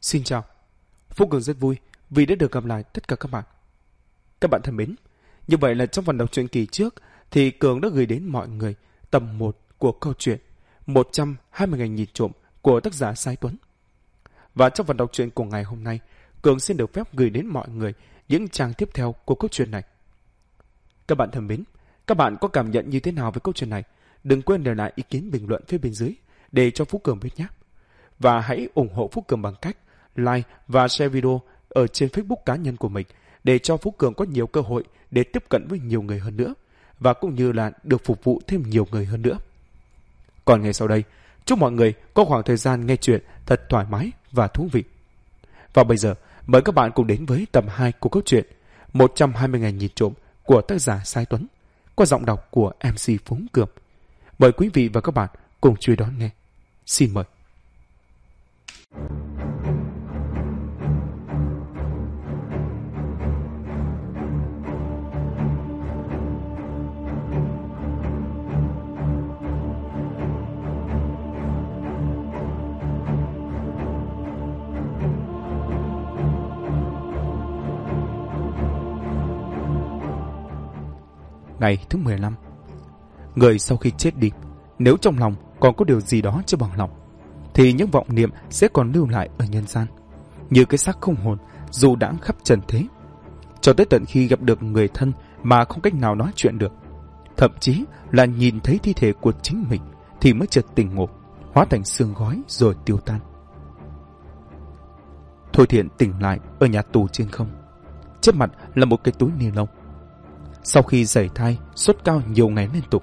Xin chào. Phúc Cường rất vui vì đã được gặp lại tất cả các bạn. Các bạn thân mến, như vậy là trong phần đọc truyện kỳ trước thì Cường đã gửi đến mọi người tầm 1 của câu chuyện 120 ngày nhìn trộm của tác giả Sai Tuấn. Và trong phần đọc truyện của ngày hôm nay, Cường xin được phép gửi đến mọi người những trang tiếp theo của câu chuyện này. Các bạn thân mến, các bạn có cảm nhận như thế nào về câu chuyện này? Đừng quên để lại ý kiến bình luận phía bên dưới để cho Phú Cường biết nhé. Và hãy ủng hộ Phú Cường bằng cách like và share video ở trên Facebook cá nhân của mình để cho Phú Cường có nhiều cơ hội để tiếp cận với nhiều người hơn nữa và cũng như là được phục vụ thêm nhiều người hơn nữa. Còn ngày sau đây, chúc mọi người có khoảng thời gian nghe chuyện thật thoải mái và thú vị. Và bây giờ, mời các bạn cùng đến với tập 2 của câu chuyện 120 ngày nhìn trộm của tác giả Sai Tuấn qua giọng đọc của MC Phú Cường. Mời quý vị và các bạn cùng truy đón nghe. Xin mời. Ngày thứ 15 Người sau khi chết đi, Nếu trong lòng còn có điều gì đó chưa bằng lòng, Thì những vọng niệm sẽ còn lưu lại ở nhân gian. Như cái xác không hồn, Dù đã khắp trần thế, Cho tới tận khi gặp được người thân Mà không cách nào nói chuyện được, Thậm chí là nhìn thấy thi thể của chính mình Thì mới chợt tỉnh ngộ, Hóa thành xương gói rồi tiêu tan. Thôi thiện tỉnh lại Ở nhà tù trên không. Trước mặt là một cái túi ni lông sau khi giải thai, sốt cao nhiều ngày liên tục.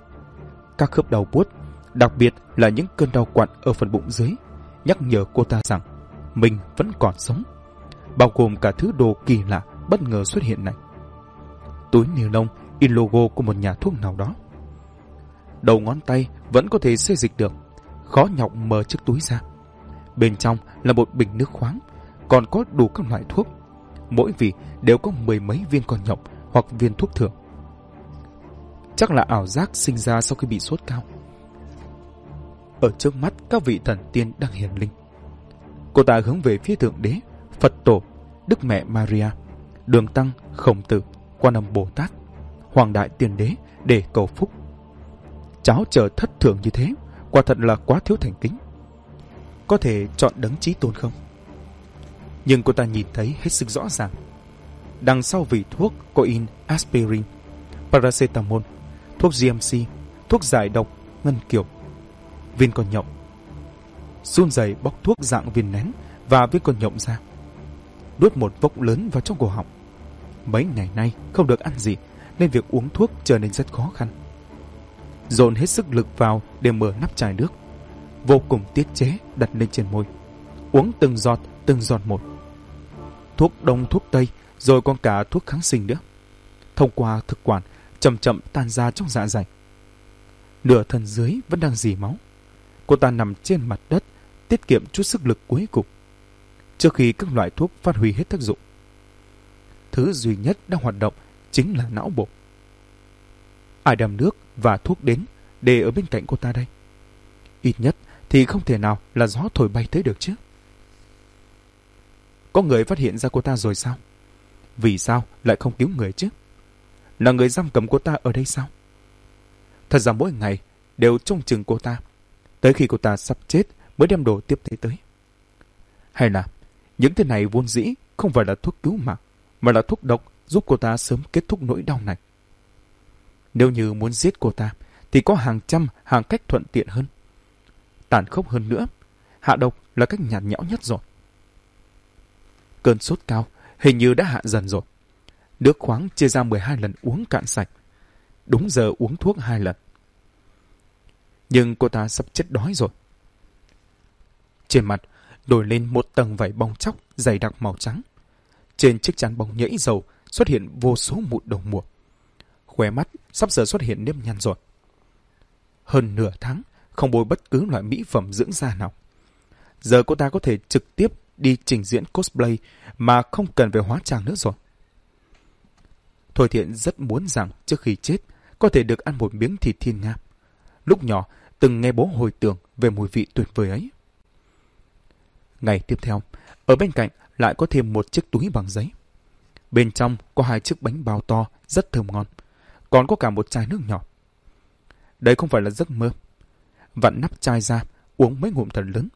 Các khớp đau buốt, đặc biệt là những cơn đau quặn ở phần bụng dưới, nhắc nhở cô ta rằng mình vẫn còn sống, bao gồm cả thứ đồ kỳ lạ bất ngờ xuất hiện này. Túi ni lông in logo của một nhà thuốc nào đó. Đầu ngón tay vẫn có thể xê dịch được, khó nhọc mở chiếc túi ra. Bên trong là một bình nước khoáng, còn có đủ các loại thuốc. Mỗi vị đều có mười mấy viên con nhộng hoặc viên thuốc thường. Chắc là ảo giác sinh ra sau khi bị sốt cao. Ở trước mắt các vị thần tiên đang hiển linh. Cô ta hướng về phía Thượng Đế, Phật Tổ, Đức Mẹ Maria, Đường Tăng, Khổng Tử, Quan Âm Bồ Tát, Hoàng Đại Tiên Đế để cầu phúc. Cháu chờ thất thường như thế, quả thật là quá thiếu thành kính. Có thể chọn đấng trí tôn không? Nhưng cô ta nhìn thấy hết sức rõ ràng. Đằng sau vị thuốc có in aspirin, paracetamol, thuốc GMC, thuốc giải độc, ngân kiều, viên con nhộng. Run rẩy bóc thuốc dạng viên nén và viên con nhộng ra. đút một vốc lớn vào trong cổ họng. Mấy ngày nay không được ăn gì nên việc uống thuốc trở nên rất khó khăn. Dồn hết sức lực vào để mở nắp chai nước. Vô cùng tiết chế đặt lên trên môi. Uống từng giọt, từng giọt một. Thuốc đông, thuốc tây, rồi còn cả thuốc kháng sinh nữa. Thông qua thực quản chậm chậm tan ra trong dạ dày. Nửa thân dưới vẫn đang dì máu. Cô ta nằm trên mặt đất, tiết kiệm chút sức lực cuối cùng. Trước khi các loại thuốc phát huy hết tác dụng. Thứ duy nhất đang hoạt động chính là não bộ. Ai đem nước và thuốc đến để ở bên cạnh cô ta đây? Ít nhất thì không thể nào là gió thổi bay tới được chứ. Có người phát hiện ra cô ta rồi sao? Vì sao lại không cứu người chứ? Là người giam cầm cô ta ở đây sao? Thật ra mỗi ngày đều trông chừng cô ta, tới khi cô ta sắp chết mới đem đồ tiếp tế tới. Hay là những thứ này vốn dĩ không phải là thuốc cứu mạng, mà là thuốc độc giúp cô ta sớm kết thúc nỗi đau này. Nếu như muốn giết cô ta, thì có hàng trăm hàng cách thuận tiện hơn. Tàn khốc hơn nữa, hạ độc là cách nhạt nhẽo nhất rồi. Cơn sốt cao hình như đã hạ dần rồi. Nước khoáng chia ra 12 lần uống cạn sạch. Đúng giờ uống thuốc hai lần. Nhưng cô ta sắp chết đói rồi. Trên mặt nổi lên một tầng vảy bong chóc dày đặc màu trắng. Trên chiếc chắn bóng nhẫy dầu xuất hiện vô số mụn đầu mùa. Khóe mắt sắp giờ xuất hiện nếp nhăn rồi. Hơn nửa tháng, không bôi bất cứ loại mỹ phẩm dưỡng da nào. Giờ cô ta có thể trực tiếp đi trình diễn cosplay mà không cần phải hóa trang nữa rồi. Thôi thiện rất muốn rằng trước khi chết có thể được ăn một miếng thịt thiên nga. Lúc nhỏ từng nghe bố hồi tưởng về mùi vị tuyệt vời ấy. Ngày tiếp theo, Ở bên cạnh lại có thêm một chiếc túi bằng giấy. Bên trong có hai chiếc bánh bao to rất thơm ngon. Còn có cả một chai nước nhỏ. Đây không phải là giấc mơ. Vặn nắp chai ra, uống mấy ngụm thật lớn.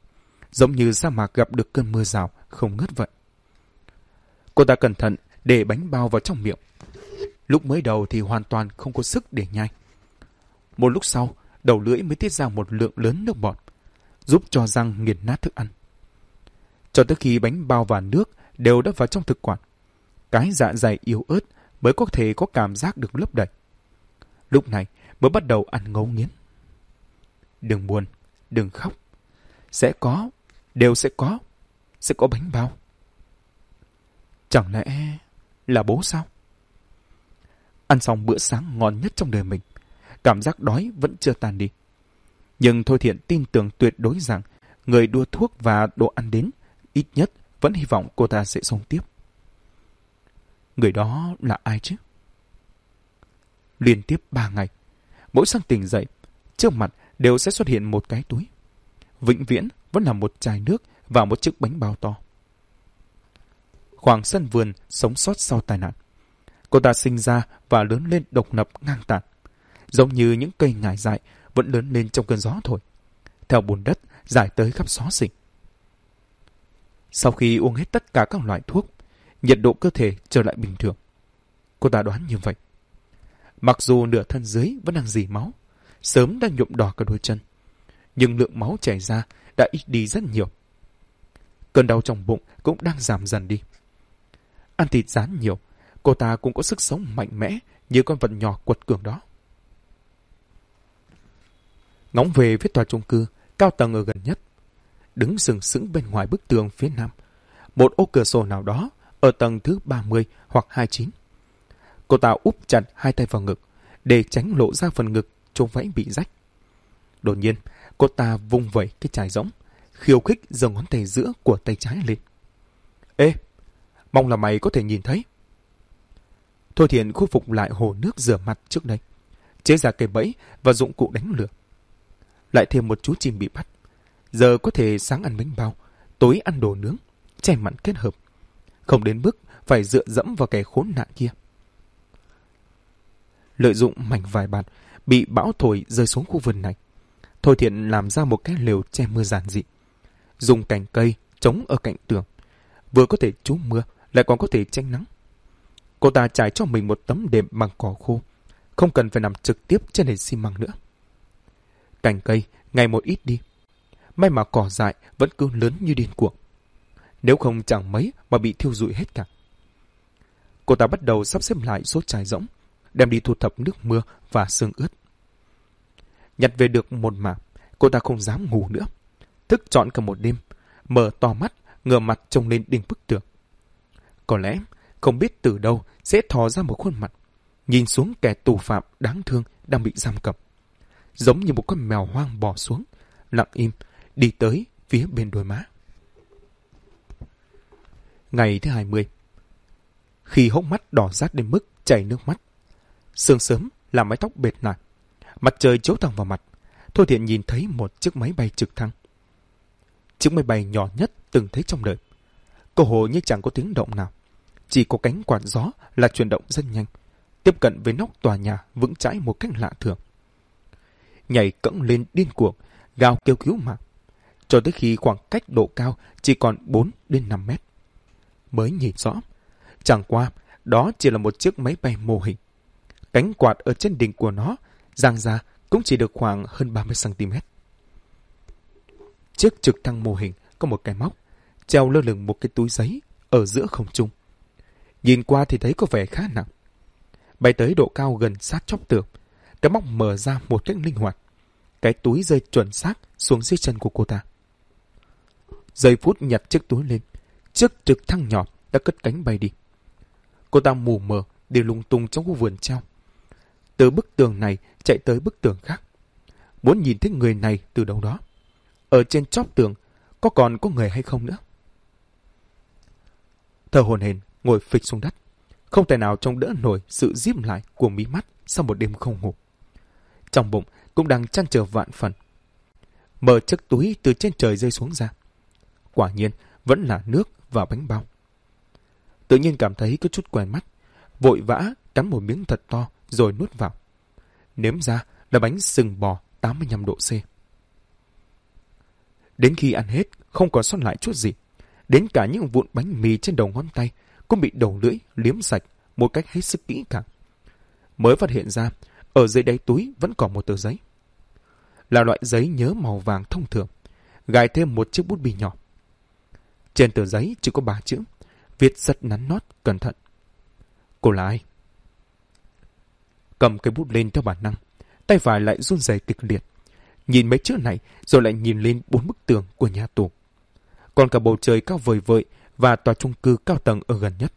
Giống như sa mạc gặp được cơn mưa rào, không ngớt vậy. Cô ta cẩn thận để bánh bao vào trong miệng. Lúc mới đầu thì hoàn toàn không có sức để nhai. Một lúc sau, đầu lưỡi mới tiết ra một lượng lớn nước bọt, giúp cho răng nghiền nát thức ăn. Cho tới khi bánh bao và nước đều đã vào trong thực quản, cái dạ dày yếu ớt mới có thể có cảm giác được lấp đầy. Lúc này mới bắt đầu ăn ngấu nghiến. Đừng buồn, đừng khóc. Sẽ có, đều sẽ có, sẽ có bánh bao. Chẳng lẽ là bố sao? Ăn xong bữa sáng ngon nhất trong đời mình, cảm giác đói vẫn chưa tan đi. Nhưng Thôi Thiện tin tưởng tuyệt đối rằng người đua thuốc và đồ ăn đến, ít nhất vẫn hy vọng cô ta sẽ sống tiếp. Người đó là ai chứ? Liên tiếp ba ngày, mỗi sáng tỉnh dậy, trước mặt đều sẽ xuất hiện một cái túi. Vĩnh viễn vẫn là một chai nước và một chiếc bánh bao to. Khoảng sân vườn sống sót sau tai nạn. Cô ta sinh ra và lớn lên độc lập ngang tàn. Giống như những cây ngải dại vẫn lớn lên trong cơn gió thổi. Theo bùn đất dài tới khắp xó xỉnh. Sau khi uống hết tất cả các loại thuốc, nhiệt độ cơ thể trở lại bình thường. Cô ta đoán như vậy. Mặc dù nửa thân dưới vẫn đang dì máu, sớm đang nhuộm đỏ cả đôi chân, nhưng lượng máu chảy ra đã ít đi rất nhiều. Cơn đau trong bụng cũng đang giảm dần đi. Ăn thịt rán nhiều, cô ta cũng có sức sống mạnh mẽ như con vật nhỏ quật cường đó. Ngóng về phía tòa chung cư, cao tầng ở gần nhất. Đứng sừng sững bên ngoài bức tường phía nam, một ô cửa sổ nào đó ở tầng thứ 30 hoặc 29. Cô ta úp chặt hai tay vào ngực, để tránh lộ ra phần ngực trông vẫy bị rách. Đột nhiên, cô ta vung vẩy cái chai rỗng, khiêu khích giơ ngón tay giữa của tay trái lên. Ê, mong là mày có thể nhìn thấy. Thôi thiện khôi phục lại hồ nước rửa mặt trước đây, chế ra cây bẫy và dụng cụ đánh lửa. Lại thêm một chú chim bị bắt. Giờ có thể sáng ăn bánh bao, tối ăn đồ nướng, chè mặn kết hợp. Không đến mức phải dựa dẫm vào kẻ khốn nạn kia. Lợi dụng mảnh vài bạt bị bão thổi rơi xuống khu vườn này. Thôi thiện làm ra một cái lều che mưa giản dị. Dùng cành cây chống ở cạnh tường. Vừa có thể trú mưa, lại còn có thể tránh nắng. Cô ta trải cho mình một tấm đệm bằng cỏ khô, không cần phải nằm trực tiếp trên nền xi măng nữa. Cành cây ngày một ít đi. May mà cỏ dại vẫn cứ lớn như điên cuồng. Nếu không chẳng mấy mà bị thiêu rụi hết cả. Cô ta bắt đầu sắp xếp lại số chai rỗng, đem đi thu thập nước mưa và sương ướt. Nhặt về được một mả, cô ta không dám ngủ nữa. Thức trọn cả một đêm, mở to mắt, ngửa mặt trông lên đỉnh bức tường. Có lẽ, không biết từ đâu sẽ thò ra một khuôn mặt, nhìn xuống kẻ tù phạm đáng thương đang bị giam cầm. Giống như một con mèo hoang bò xuống, lặng im, đi tới phía bên đôi má. Ngày thứ 20 Khi hốc mắt đỏ rát đến mức chảy nước mắt, sương sớm làm mái tóc bệt nạt, mặt trời chiếu thẳng vào mặt, Thôi Thiện nhìn thấy một chiếc máy bay trực thăng. Chiếc máy bay nhỏ nhất từng thấy trong đời. Cô hồ như chẳng có tiếng động nào. Chỉ có cánh quạt gió là chuyển động rất nhanh, tiếp cận với nóc tòa nhà vững chãi một cách lạ thường. Nhảy cẫng lên điên cuồng, gào kêu cứu mạng, cho tới khi khoảng cách độ cao chỉ còn 4 đến 5 mét. Mới nhìn rõ, chẳng qua đó chỉ là một chiếc máy bay mô hình. Cánh quạt ở trên đỉnh của nó giang ra cũng chỉ được khoảng hơn 30cm. Chiếc trực thăng mô hình có một cái móc, treo lơ lửng một cái túi giấy ở giữa không trung. Nhìn qua thì thấy có vẻ khá nặng. Bay tới độ cao gần sát chóc tường, cái móc mở ra một cách linh hoạt. Cái túi rơi chuẩn xác xuống dưới chân của cô ta. Giây phút nhặt chiếc túi lên, chiếc trực thăng nhỏ đã cất cánh bay đi. Cô ta mù mờ đi lung tung trong khu vườn treo. Từ bức tường này chạy tới bức tường khác. Muốn nhìn thấy người này từ đâu đó. Ở trên chóp tường, có còn có người hay không nữa? Thờ hồn hền ngồi phịch xuống đất. Không thể nào trông đỡ nổi sự díp lại của mí mắt sau một đêm không ngủ. Trong bụng cũng đang chăn trở vạn phần. Mở chiếc túi từ trên trời rơi xuống ra. Quả nhiên, vẫn là nước và bánh bao. Tự nhiên cảm thấy có chút quen mắt, vội vã cắn một miếng thật to rồi nuốt vào. Nếm ra là bánh sừng bò 85 độ C. Đến khi ăn hết, không còn sót lại chút gì. Đến cả những vụn bánh mì trên đầu ngón tay cũng bị đầu lưỡi liếm sạch một cách hết sức kỹ càng. Mới phát hiện ra, ở dưới đáy túi vẫn còn một tờ giấy. Là loại giấy nhớ màu vàng thông thường, gài thêm một chiếc bút bi nhỏ. Trên tờ giấy chỉ có ba chữ, viết rất nắn nót, cẩn thận. Cô là ai? Cầm cây bút lên theo bản năng, tay phải lại run rẩy kịch liệt. Nhìn mấy chữ này rồi lại nhìn lên bốn bức tường của nhà tù. Còn cả bầu trời cao vời vợi và tòa trung cư cao tầng ở gần nhất.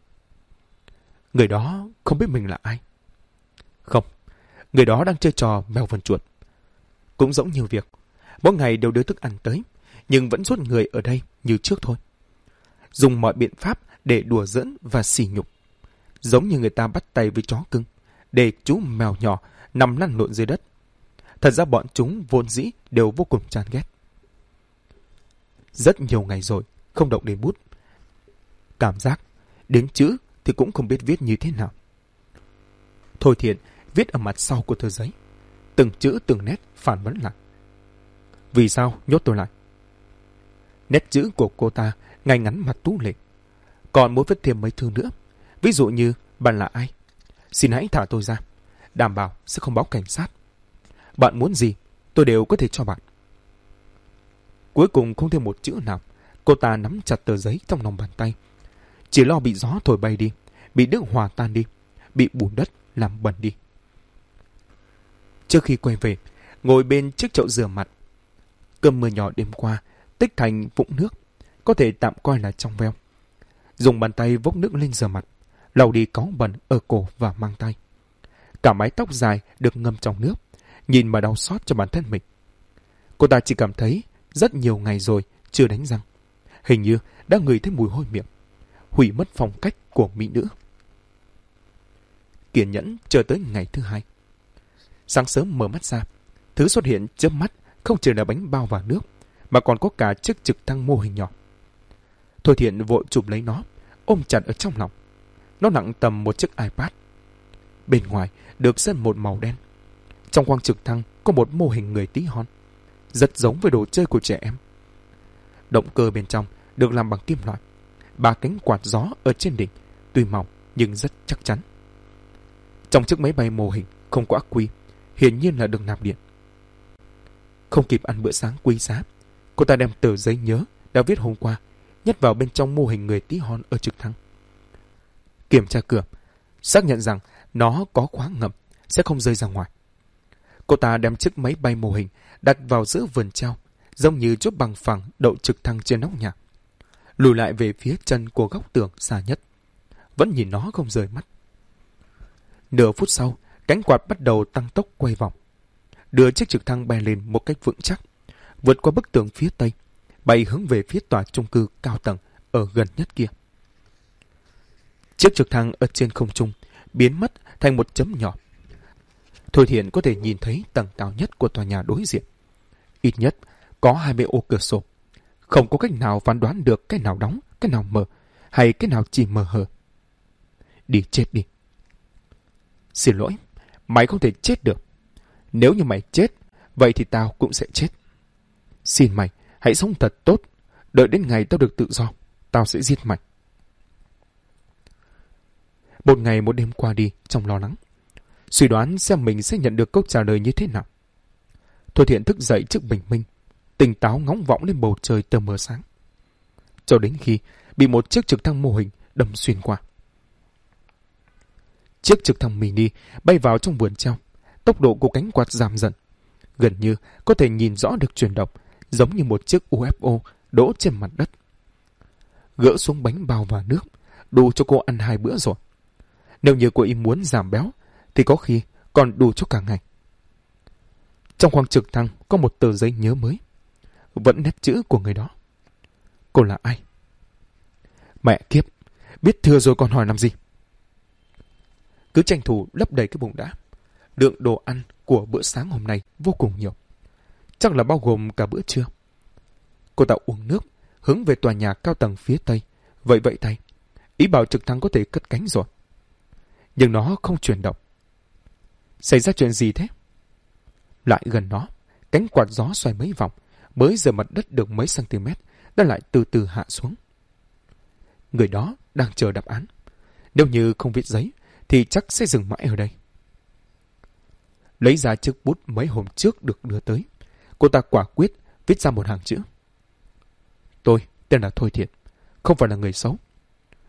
Người đó không biết mình là ai. Không, người đó đang chơi trò mèo vần chuột. Cũng giống nhiều việc, mỗi ngày đều đưa thức ăn tới, nhưng vẫn rút người ở đây như trước thôi. Dùng mọi biện pháp để đùa giỡn và xỉ nhục. Giống như người ta bắt tay với chó cưng, để chú mèo nhỏ nằm lăn lộn dưới đất. Thật ra bọn chúng vốn dĩ đều vô cùng chán ghét. Rất nhiều ngày rồi, không động đến bút. Cảm giác, đến chữ thì cũng không biết viết như thế nào. Thôi thiện, viết ở mặt sau của tờ giấy. Từng chữ từng nét phản vấn lại. Vì sao nhốt tôi lại? Nét chữ của cô ta ngay ngắn mặt tú lệ. Còn muốn viết thêm mấy thứ nữa. Ví dụ như, bạn là ai? Xin hãy thả tôi ra. Đảm bảo sẽ không báo cảnh sát. Bạn muốn gì, tôi đều có thể cho bạn. Cuối cùng không thêm một chữ nào. Cô ta nắm chặt tờ giấy trong lòng bàn tay. Chỉ lo bị gió thổi bay đi, bị nước hòa tan đi, bị bùn đất làm bẩn đi. Trước khi quay về, ngồi bên chiếc chậu rửa mặt. Cơm mưa nhỏ đêm qua, tích thành vũng nước, có thể tạm coi là trong veo. Dùng bàn tay vốc nước lên rửa mặt, lau đi có bẩn ở cổ và mang tay. Cả mái tóc dài được ngâm trong nước, nhìn mà đau xót cho bản thân mình. Cô ta chỉ cảm thấy rất nhiều ngày rồi chưa đánh răng. Hình như đã ngửi thấy mùi hôi miệng, hủy mất phong cách của mỹ nữ. Kiên nhẫn chờ tới ngày thứ hai. Sáng sớm mở mắt ra, thứ xuất hiện chớp mắt không chỉ là bánh bao và nước, mà còn có cả chiếc trực thăng mô hình nhỏ. Thôi thiện vội chụp lấy nó, ôm chặt ở trong lòng. Nó nặng tầm một chiếc iPad. Bên ngoài được sơn một màu đen. Trong khoang trực thăng có một mô hình người tí hon, rất giống với đồ chơi của trẻ em. Động cơ bên trong được làm bằng kim loại. Ba cánh quạt gió ở trên đỉnh, tuy mỏng nhưng rất chắc chắn. Trong chiếc máy bay mô hình không có ắc quy, hiển nhiên là được nạp điện. Không kịp ăn bữa sáng quý giá, cô ta đem tờ giấy nhớ đã viết hôm qua nhét vào bên trong mô hình người tí hon ở trực thăng. Kiểm tra cửa, xác nhận rằng nó có khóa ngầm, sẽ không rơi ra ngoài. Cô ta đem chiếc máy bay mô hình đặt vào giữa vườn treo, giống như chốt bằng phẳng đậu trực thăng trên nóc nhà. Lùi lại về phía chân của góc tường xa nhất. Vẫn nhìn nó không rời mắt. Nửa phút sau, cánh quạt bắt đầu tăng tốc quay vòng. Đưa chiếc trực thăng bay lên một cách vững chắc, vượt qua bức tường phía tây, bay hướng về phía tòa trung cư cao tầng ở gần nhất kia. Chiếc trực thăng ở trên không trung biến mất thành một chấm nhỏ. Thôi Thiện có thể nhìn thấy tầng cao nhất của tòa nhà đối diện. Ít nhất có 20 ô cửa sổ. Không có cách nào phán đoán được cái nào đóng, cái nào mở, hay cái nào chỉ mờ hờ. Đi chết đi. Xin lỗi, mày không thể chết được. Nếu như mày chết, vậy thì tao cũng sẽ chết. Xin mày, hãy sống thật tốt. Đợi đến ngày tao được tự do, tao sẽ giết mày. Một ngày một đêm qua đi trong lo lắng. Suy đoán xem mình sẽ nhận được câu trả lời như thế nào. Thôi thiện thức dậy trước bình minh, tỉnh táo ngóng vọng lên bầu trời tờ mờ sáng. Cho đến khi bị một chiếc trực thăng mô hình đâm xuyên qua. Chiếc trực thăng mini bay vào trong vườn treo. Tốc độ của cánh quạt giảm dần. Gần như có thể nhìn rõ được chuyển động, giống như một chiếc UFO đỗ trên mặt đất. Gỡ xuống bánh bao và nước, đủ cho cô ăn hai bữa rồi. Nếu như cô ý muốn giảm béo, thì có khi còn đủ cho cả ngày. Trong khoang trực thăng có một tờ giấy nhớ mới. Vẫn nét chữ của người đó. Cô là ai? Mẹ kiếp, biết thừa rồi còn hỏi làm gì? Cứ tranh thủ lấp đầy cái bụng đã. Lượng đồ ăn của bữa sáng hôm nay vô cùng nhiều. Chắc là bao gồm cả bữa trưa. Cô ta uống nước, hướng về tòa nhà cao tầng phía tây. Vậy vậy tay, ý bảo trực thăng có thể cất cánh rồi. Nhưng nó không chuyển động. Xảy ra chuyện gì thế? Lại gần nó, cánh quạt gió xoay mấy vòng, mới rời mặt đất được mấy cm, đã lại từ từ hạ xuống. Người đó đang chờ đáp án. Nếu như không viết giấy, thì chắc sẽ dừng mãi ở đây. Lấy ra chiếc bút mấy hôm trước được đưa tới. Cô ta quả quyết viết ra một hàng chữ. Tôi tên là Thôi Thiện, không phải là người xấu.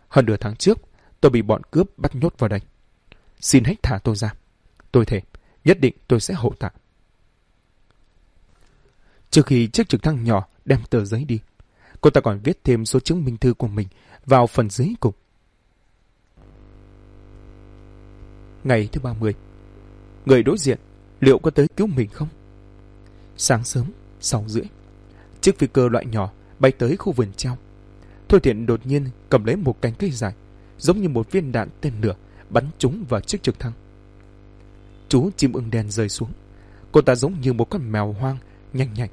Hơn nửa tháng trước, tôi bị bọn cướp bắt nhốt vào đây. Xin hãy thả tôi ra. Tôi thề, nhất định tôi sẽ hậu tạ. Trước khi chiếc trực thăng nhỏ đem tờ giấy đi, cô ta còn viết thêm số chứng minh thư của mình vào phần dưới cùng. Ngày thứ 30 Người đối diện liệu có tới cứu mình không? Sáng sớm, sáu rưỡi Chiếc phi cơ loại nhỏ bay tới khu vườn treo. Thôi thiện đột nhiên cầm lấy một cánh cây dài, giống như một viên đạn tên lửa bắn trúng vào chiếc trực thăng. Chú chim ưng đen rơi xuống. Cô ta giống như một con mèo hoang, nhanh nhạy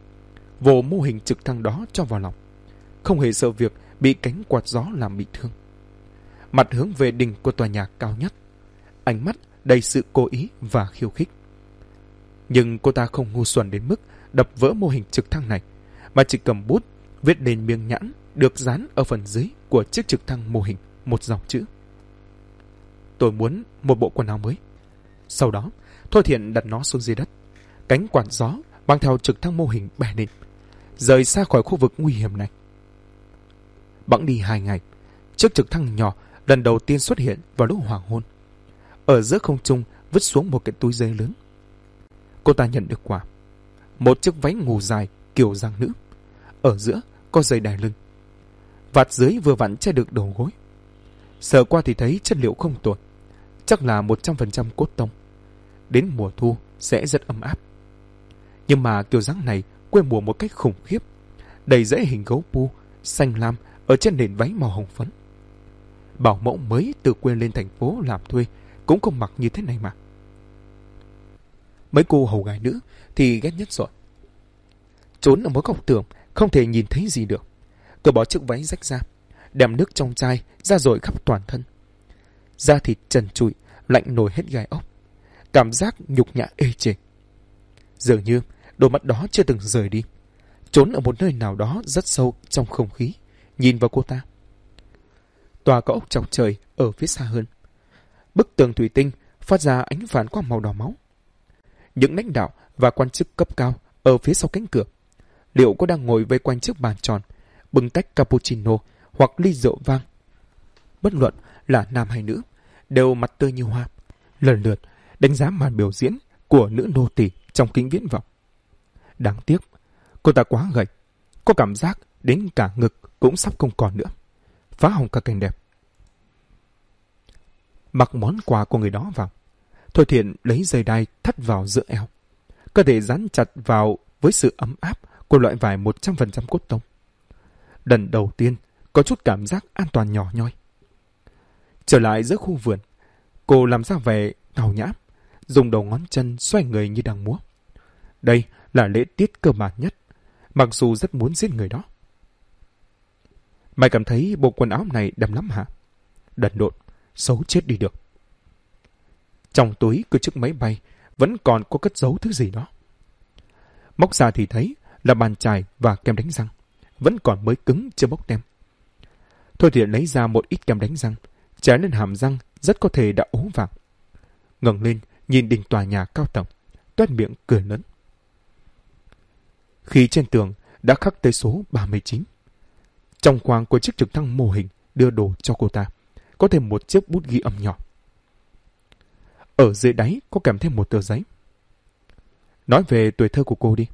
vồ mô hình trực thăng đó cho vào lòng. Không hề sợ việc bị cánh quạt gió làm bị thương. Mặt hướng về đỉnh của tòa nhà cao nhất. Ánh mắt đầy sự cố ý và khiêu khích. Nhưng cô ta không ngu xuẩn đến mức đập vỡ mô hình trực thăng này, mà chỉ cầm bút viết lên miếng nhãn được dán ở phần dưới của chiếc trực thăng mô hình một dòng chữ. Tôi muốn một bộ quần áo mới. Sau đó, Thôi Thiện đặt nó xuống dưới đất. Cánh quạt gió mang theo trực thăng mô hình bè lên, rời xa khỏi khu vực nguy hiểm này. Bẵng đi hai ngày, chiếc trực thăng nhỏ lần đầu tiên xuất hiện vào lúc hoàng hôn. Ở giữa không trung vứt xuống một cái túi giấy lớn. Cô ta nhận được quà. Một chiếc váy ngủ dài kiểu giang nữ. Ở giữa có dây đài lưng. Vạt dưới vừa vặn che được đầu gối. Sờ qua thì thấy chất liệu không tồi. Chắc là 100% cốt tông. Đến mùa thu sẽ rất ấm áp. Nhưng mà kiểu dáng này quê mùa một cách khủng khiếp. Đầy rễ hình gấu pu, xanh lam ở trên nền váy màu hồng phấn. Bảo mẫu mới từ quê lên thành phố làm thuê cũng không mặc như thế này mà. Mấy cô hầu gái nữ thì ghét nhất rồi. Trốn ở mỗi góc tường, không thể nhìn thấy gì được. Tôi bỏ chiếc váy rách ra, đem nước trong chai ra rồi khắp toàn thân. Da thịt trần trụi, lạnh nổi hết gai ốc. Cảm giác nhục nhã ê chề. Dường như đôi mắt đó chưa từng rời đi. Trốn ở một nơi nào đó rất sâu trong không khí, nhìn vào cô ta. Tòa có ốc chọc trời ở phía xa hơn. Bức tường thủy tinh phát ra ánh phản quang màu đỏ máu. Những lãnh đạo và quan chức cấp cao ở phía sau cánh cửa liệu có đang ngồi vây quanh chiếc bàn tròn, bưng tách cappuccino hoặc ly rượu vang. Bất luận là nam hay nữ, đều mặt tươi như hoa, lần lượt đánh giá màn biểu diễn của nữ nô tỳ trong kính viễn vọng. Đáng tiếc, cô ta quá gầy, có cảm giác đến cả ngực cũng sắp không còn nữa, phá hỏng cả cảnh đẹp. Mặc món quà của người đó vào, Thôi Thiện lấy dây đai thắt vào giữa eo, cơ thể dán chặt vào với sự ấm áp của loại vải 100% cốt tông. Lần đầu tiên, có chút cảm giác an toàn nhỏ nhoi. Trở lại giữa khu vườn, cô làm ra vẻ ngào nhã, dùng đầu ngón chân xoay người như đang múa. Đây là lễ tiết cơ bản nhất, mặc dù rất muốn giết người đó. Mày cảm thấy bộ quần áo này đầm lắm hả? Đần độn, xấu chết đi được. Trong túi của chiếc máy bay vẫn còn có cất giấu thứ gì đó. Móc ra thì thấy là bàn chải và kem đánh răng. Vẫn còn mới cứng chưa bốc tem. Thôi thì lấy ra một ít kem đánh răng, trái lên hàm răng rất có thể đã ố vàng. ngẩng lên nhìn đỉnh tòa nhà cao tầng, toét miệng cười lớn. Khi trên tường đã khắc tới số 39. Trong khoang của chiếc trực thăng mô hình đưa đồ cho cô ta, có thêm một chiếc bút ghi âm nhỏ. Ở dưới đáy có kèm thêm một tờ giấy. Nói về tuổi thơ của cô đi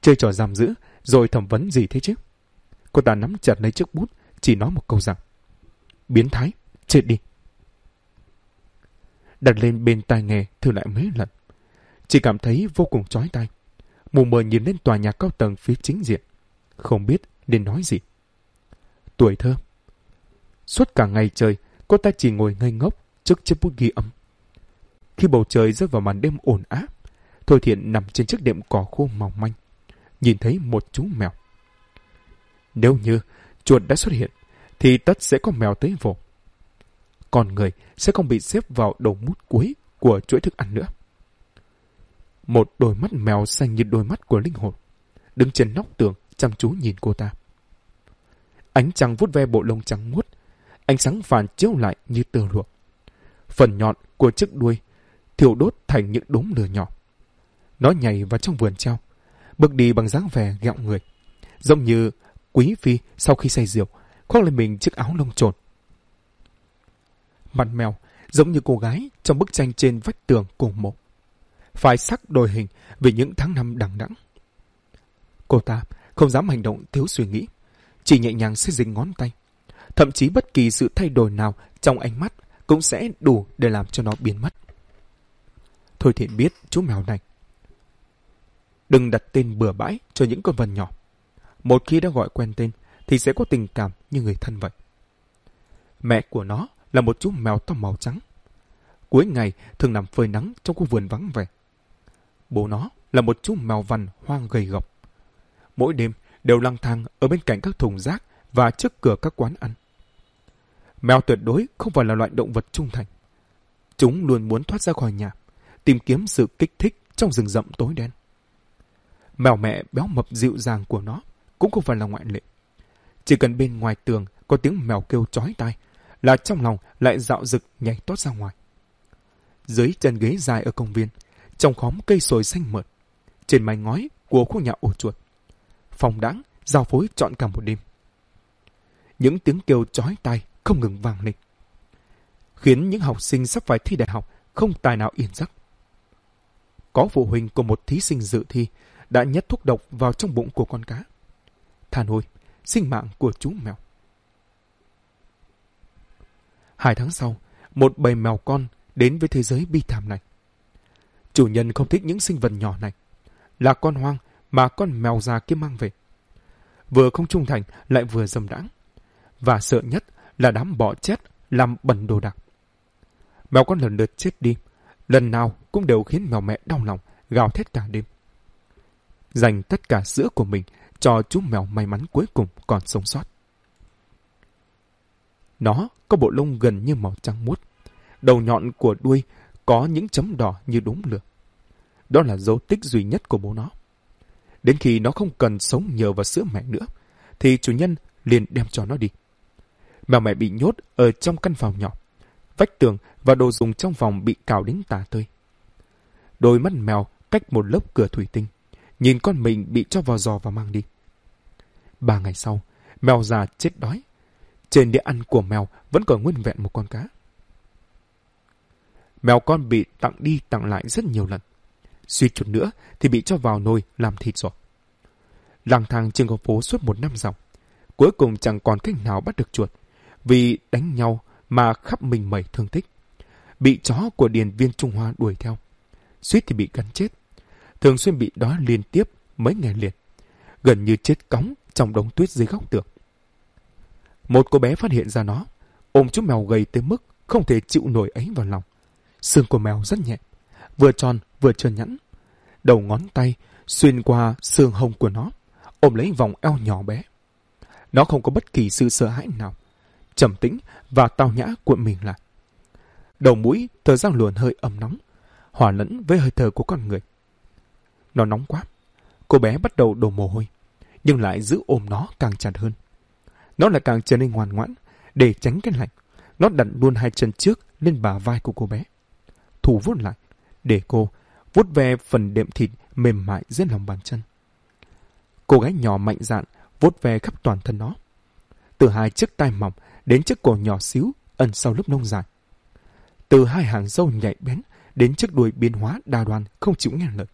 chơi trò giam giữ, rồi thẩm vấn gì thế chứ? Cô ta nắm chặt lấy chiếc bút, chỉ nói một câu rằng, biến thái, chết đi. Đặt lên bên tai nghe, thử lại mấy lần. Chỉ cảm thấy vô cùng chói tai. Mù mờ nhìn lên tòa nhà cao tầng phía chính diện. Không biết nên nói gì. Tuổi thơ. Suốt cả ngày trời, cô ta chỉ ngồi ngây ngốc trước chiếc bút ghi âm. Khi bầu trời rơi vào màn đêm ồn áp, Thôi Thiện nằm trên chiếc đệm cỏ khô mỏng manh nhìn thấy một chú mèo. Nếu như chuột đã xuất hiện, thì tất sẽ có mèo tới vồ. Còn người sẽ không bị xếp vào đầu mút cuối của chuỗi thức ăn nữa. Một đôi mắt mèo xanh như đôi mắt của linh hồn, đứng trên nóc tường chăm chú nhìn cô ta. Ánh trăng vút ve bộ lông trắng muốt, ánh sáng phản chiếu lại như tơ lụa. Phần nhọn của chiếc đuôi thiêu đốt thành những đốm lửa nhỏ. Nó nhảy vào trong vườn treo, bước đi bằng dáng vẻ gẹo người, giống như quý phi sau khi say rượu, khoác lên mình chiếc áo lông trồn. Mặt mèo giống như cô gái trong bức tranh trên vách tường cùng một. Phải sắc đổi hình vì những tháng năm đằng đẵng. Cô ta không dám hành động thiếu suy nghĩ, chỉ nhẹ nhàng xây dịch ngón tay. Thậm chí bất kỳ sự thay đổi nào trong ánh mắt cũng sẽ đủ để làm cho nó biến mất. Thôi thiện biết chú mèo này. Đừng đặt tên bừa bãi cho những con vật nhỏ. Một khi đã gọi quen tên thì sẽ có tình cảm như người thân vậy. Mẹ của nó là một chú mèo to màu trắng. Cuối ngày thường nằm phơi nắng trong khu vườn vắng vẻ. Bố nó là một chú mèo vằn hoang gầy gộc. Mỗi đêm đều lang thang ở bên cạnh các thùng rác và trước cửa các quán ăn. Mèo tuyệt đối không phải là loại động vật trung thành. Chúng luôn muốn thoát ra khỏi nhà, tìm kiếm sự kích thích trong rừng rậm tối đen. Mèo mẹ béo mập dịu dàng của nó cũng không phải là ngoại lệ. Chỉ cần bên ngoài tường có tiếng mèo kêu chói tai là trong lòng lại dạo rực nhảy tót ra ngoài. Dưới chân ghế dài ở công viên, trong khóm cây sồi xanh mượt, trên mái ngói của khu nhà ổ chuột, phòng đãng giao phối trọn cả một đêm. Những tiếng kêu chói tai không ngừng vang lên, khiến những học sinh sắp phải thi đại học không tài nào yên giấc. Có phụ huynh của một thí sinh dự thi đã nhét thuốc độc vào trong bụng của con cá. Than ôi, sinh mạng của chú mèo. Hai tháng sau, một bầy mèo con đến với thế giới bi thảm này. Chủ nhân không thích những sinh vật nhỏ này. Là con hoang mà con mèo già kia mang về. Vừa không trung thành lại vừa dầm đãng. Và sợ nhất là đám bọ chết làm bẩn đồ đạc. Mèo con lần lượt chết đi. Lần nào cũng đều khiến mèo mẹ đau lòng, gào thét cả đêm. Dành tất cả sữa của mình cho chú mèo may mắn cuối cùng còn sống sót. Nó có bộ lông gần như màu trắng muốt. Đầu nhọn của đuôi có những chấm đỏ như đốm lửa. Đó là dấu tích duy nhất của bố nó. Đến khi nó không cần sống nhờ vào sữa mẹ nữa, thì chủ nhân liền đem cho nó đi. Mèo mẹ bị nhốt ở trong căn phòng nhỏ. Vách tường và đồ dùng trong phòng bị cào đến tả tơi. Đôi mắt mèo cách một lớp cửa thủy tinh, nhìn con mình bị cho vào giò và mang đi. Ba ngày sau, mèo già chết đói. Trên đĩa ăn của mèo vẫn còn nguyên vẹn một con cá. Mèo con bị tặng đi tặng lại rất nhiều lần. Suy chút nữa thì bị cho vào nồi làm thịt rồi. Lang thang trên con phố suốt một năm dòng. Cuối cùng chẳng còn cách nào bắt được chuột. Vì đánh nhau mà khắp mình mẩy thương tích. Bị chó của điền viên Trung Hoa đuổi theo. Suýt thì bị cắn chết. Thường xuyên bị đói liên tiếp mấy ngày liền. Gần như chết cóng trong đống tuyết dưới góc tường. Một cô bé phát hiện ra nó, ôm chú mèo gầy tới mức không thể chịu nổi ấy vào lòng. Xương của mèo rất nhẹ, vừa tròn vừa trơn nhẵn. Đầu ngón tay xuyên qua xương hông của nó, ôm lấy vòng eo nhỏ bé. Nó không có bất kỳ sự sợ hãi nào, trầm tĩnh và tao nhã cuộn mình lại. Đầu mũi thở ra luồn hơi ấm nóng, hòa lẫn với hơi thở của con người. Nó nóng quá, cô bé bắt đầu đổ mồ hôi, nhưng lại giữ ôm nó càng chặt hơn. Nó lại càng trở nên ngoan ngoãn, để tránh cái lạnh. Nó đặt luôn hai chân trước lên bả vai của cô bé. Thủ vuốt lại, để cô vuốt ve phần đệm thịt mềm mại dưới lòng bàn chân. Cô gái nhỏ mạnh dạn vuốt ve khắp toàn thân nó. Từ hai chiếc tai mỏng đến chiếc cổ nhỏ xíu ẩn sau lớp lông dài. Từ hai hàng râu nhạy bén đến chiếc đuôi biến hóa đa đoan không chịu nghe lời.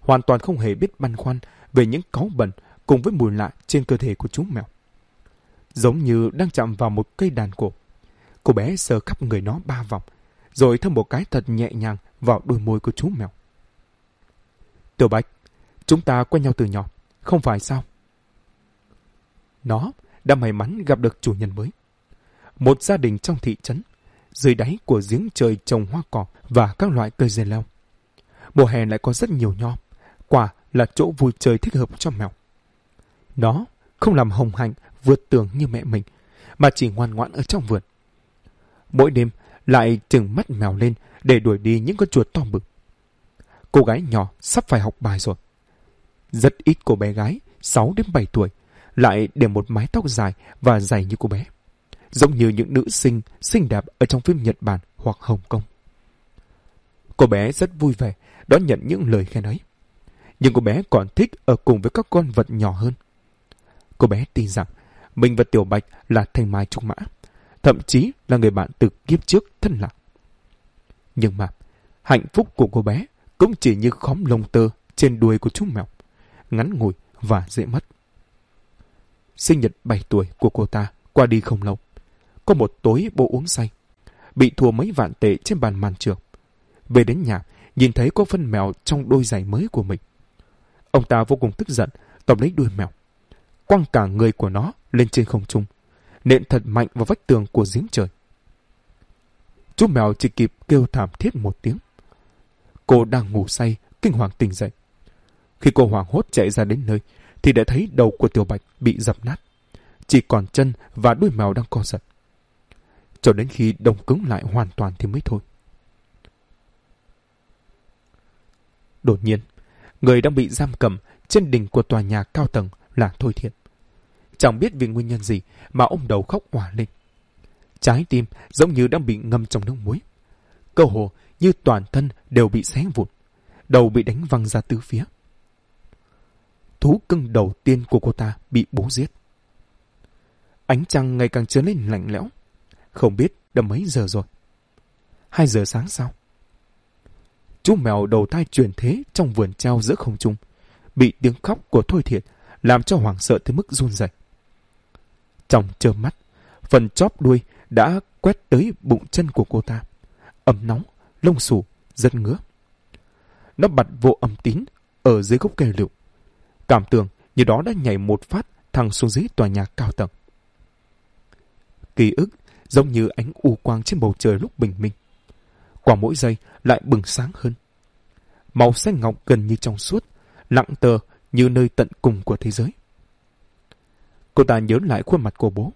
Hoàn toàn không hề biết băn khoăn về những cáu bẩn cùng với mùi lạ trên cơ thể của chú mèo giống như đang chạm vào một cây đàn cổ. Cô bé sờ khắp người nó ba vòng, rồi thơm một cái thật nhẹ nhàng vào đôi môi của chú mèo. Tiểu Bạch, chúng ta quen nhau từ nhỏ, không phải sao? Nó đã may mắn gặp được chủ nhân mới. Một gia đình trong thị trấn, dưới đáy của giếng trời trồng hoa cỏ và các loại cây dây leo. Mùa hè lại có rất nhiều nho, quả là chỗ vui chơi thích hợp cho mèo. Nó không làm hồng hạnh vượt tường như mẹ mình, mà chỉ ngoan ngoãn ở trong vườn. Mỗi đêm lại chừng mắt mèo lên để đuổi đi những con chuột to bự. Cô gái nhỏ sắp phải học bài rồi. Rất ít cô bé gái, 6 đến 7 tuổi, lại để một mái tóc dài và dày như cô bé. Giống như những nữ sinh xinh đẹp ở trong phim Nhật Bản hoặc Hồng Kông. Cô bé rất vui vẻ đón nhận những lời khen ấy. Nhưng cô bé còn thích ở cùng với các con vật nhỏ hơn. Cô bé tin rằng mình và Tiểu Bạch là thanh mai trúc mã, thậm chí là người bạn từ kiếp trước thân lạc. Nhưng mà, hạnh phúc của cô bé cũng chỉ như khóm lông tơ trên đuôi của chú mèo, ngắn ngủi và dễ mất. Sinh nhật 7 tuổi của cô ta qua đi không lâu. Có một tối bố uống say, bị thua mấy vạn tệ trên bàn màn trường. Về đến nhà, nhìn thấy có phân mèo trong đôi giày mới của mình. Ông ta vô cùng tức giận, tóm lấy đuôi mèo. Quăng cả người của nó lên trên không trung, nện thật mạnh vào vách tường của giếng trời. Chú mèo chỉ kịp kêu thảm thiết một tiếng. Cô đang ngủ say, kinh hoàng tỉnh dậy. Khi cô hoảng hốt chạy ra đến nơi, thì đã thấy đầu của Tiểu Bạch bị dập nát. Chỉ còn chân và đuôi mèo đang co giật. Cho đến khi đông cứng lại hoàn toàn thì mới thôi. Đột nhiên, người đang bị giam cầm trên đỉnh của tòa nhà cao tầng là Thôi Thiện. Chẳng biết vì nguyên nhân gì mà ông đầu khóc òa lên. Trái tim giống như đang bị ngâm trong nước muối. Cơ hồ như toàn thân đều bị xé vụn. Đầu bị đánh văng ra tứ phía. Thú cưng đầu tiên của cô ta bị bố giết. Ánh trăng ngày càng trở nên lạnh lẽo. Không biết đã mấy giờ rồi. Hai giờ sáng sau. Chú mèo đầu thai chuyển thế trong vườn treo giữa không trung. Bị tiếng khóc của Thôi Thiệt làm cho hoảng sợ tới mức run rẩy. Trong trơ mắt, phần chóp đuôi đã quét tới bụng chân của cô ta. Ấm nóng, lông xù, rất ngứa. Nó bật vô âm tín ở dưới gốc cây liệu. Cảm tưởng như đó đã nhảy một phát thẳng xuống dưới tòa nhà cao tầng. Ký ức giống như ánh u quang trên bầu trời lúc bình minh. Qua mỗi giây lại bừng sáng hơn. Màu xanh ngọc gần như trong suốt, lặng tờ như nơi tận cùng của thế giới. Cô ta nhớ lại khuôn mặt của bố.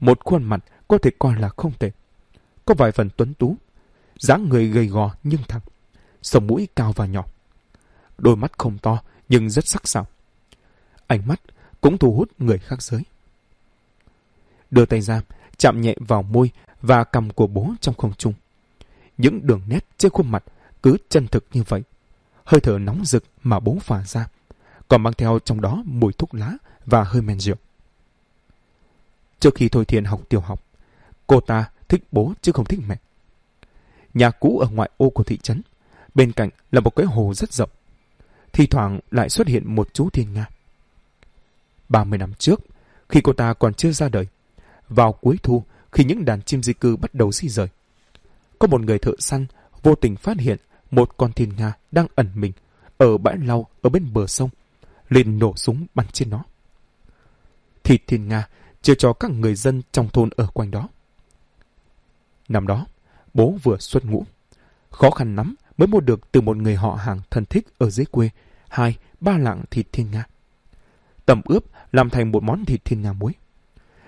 Một khuôn mặt có thể coi là không tệ. Có vài phần tuấn tú, dáng người gầy gò nhưng thẳng, sống mũi cao và nhỏ. Đôi mắt không to nhưng rất sắc sảo. Ánh mắt cũng thu hút người khác giới. Đưa tay ra, chạm nhẹ vào môi và cầm của bố trong không trung. Những đường nét trên khuôn mặt cứ chân thực như vậy. Hơi thở nóng rực mà bố phả ra, còn mang theo trong đó mùi thuốc lá và hơi men rượu. Trước khi Thôi Thiên học tiểu học, cô ta thích bố chứ không thích mẹ. Nhà cũ ở ngoại ô của thị trấn, bên cạnh là một cái hồ rất rộng. Thì thoảng lại xuất hiện một chú thiên nga. 30 năm trước, khi cô ta còn chưa ra đời, vào cuối thu khi những đàn chim di cư bắt đầu di rời, có một người thợ săn vô tình phát hiện một con thiên nga đang ẩn mình ở bãi lau ở bên bờ sông, liền nổ súng bắn trên nó. Thịt thiên nga chia cho các người dân trong thôn ở quanh đó. Năm đó, bố vừa xuất ngũ. Khó khăn lắm mới mua được từ một người họ hàng thân thích ở dưới quê hai, ba lạng thịt thiên nga. Tầm ướp làm thành một món thịt thiên nga muối.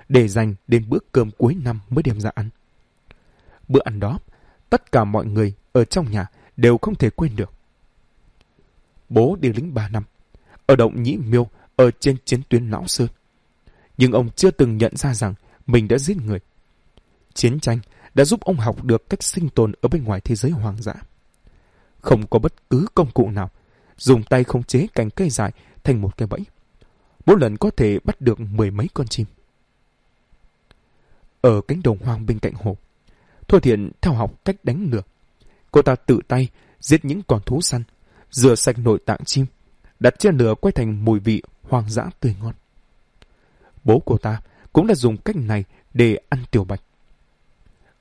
Để dành đến bữa cơm cuối năm mới đem ra ăn. Bữa ăn đó, tất cả mọi người ở trong nhà đều không thể quên được. Bố đi lính ba năm, ở động Nhĩ Miêu ở trên chiến tuyến Lão Sơn nhưng ông chưa từng nhận ra rằng mình đã giết người. Chiến tranh đã giúp ông học được cách sinh tồn ở bên ngoài thế giới hoang dã. Không có bất cứ công cụ nào dùng tay khống chế cành cây dài thành một cái bẫy. Mỗi lần có thể bắt được mười mấy con chim. Ở cánh đồng hoang bên cạnh hồ, Thôi Thiện theo học cách đánh lửa. Cô ta tự tay giết những con thú săn, rửa sạch nội tạng chim, đặt trên lửa quay thành mùi vị hoang dã tươi ngon. Bố cô ta cũng đã dùng cách này để ăn tiểu bạch.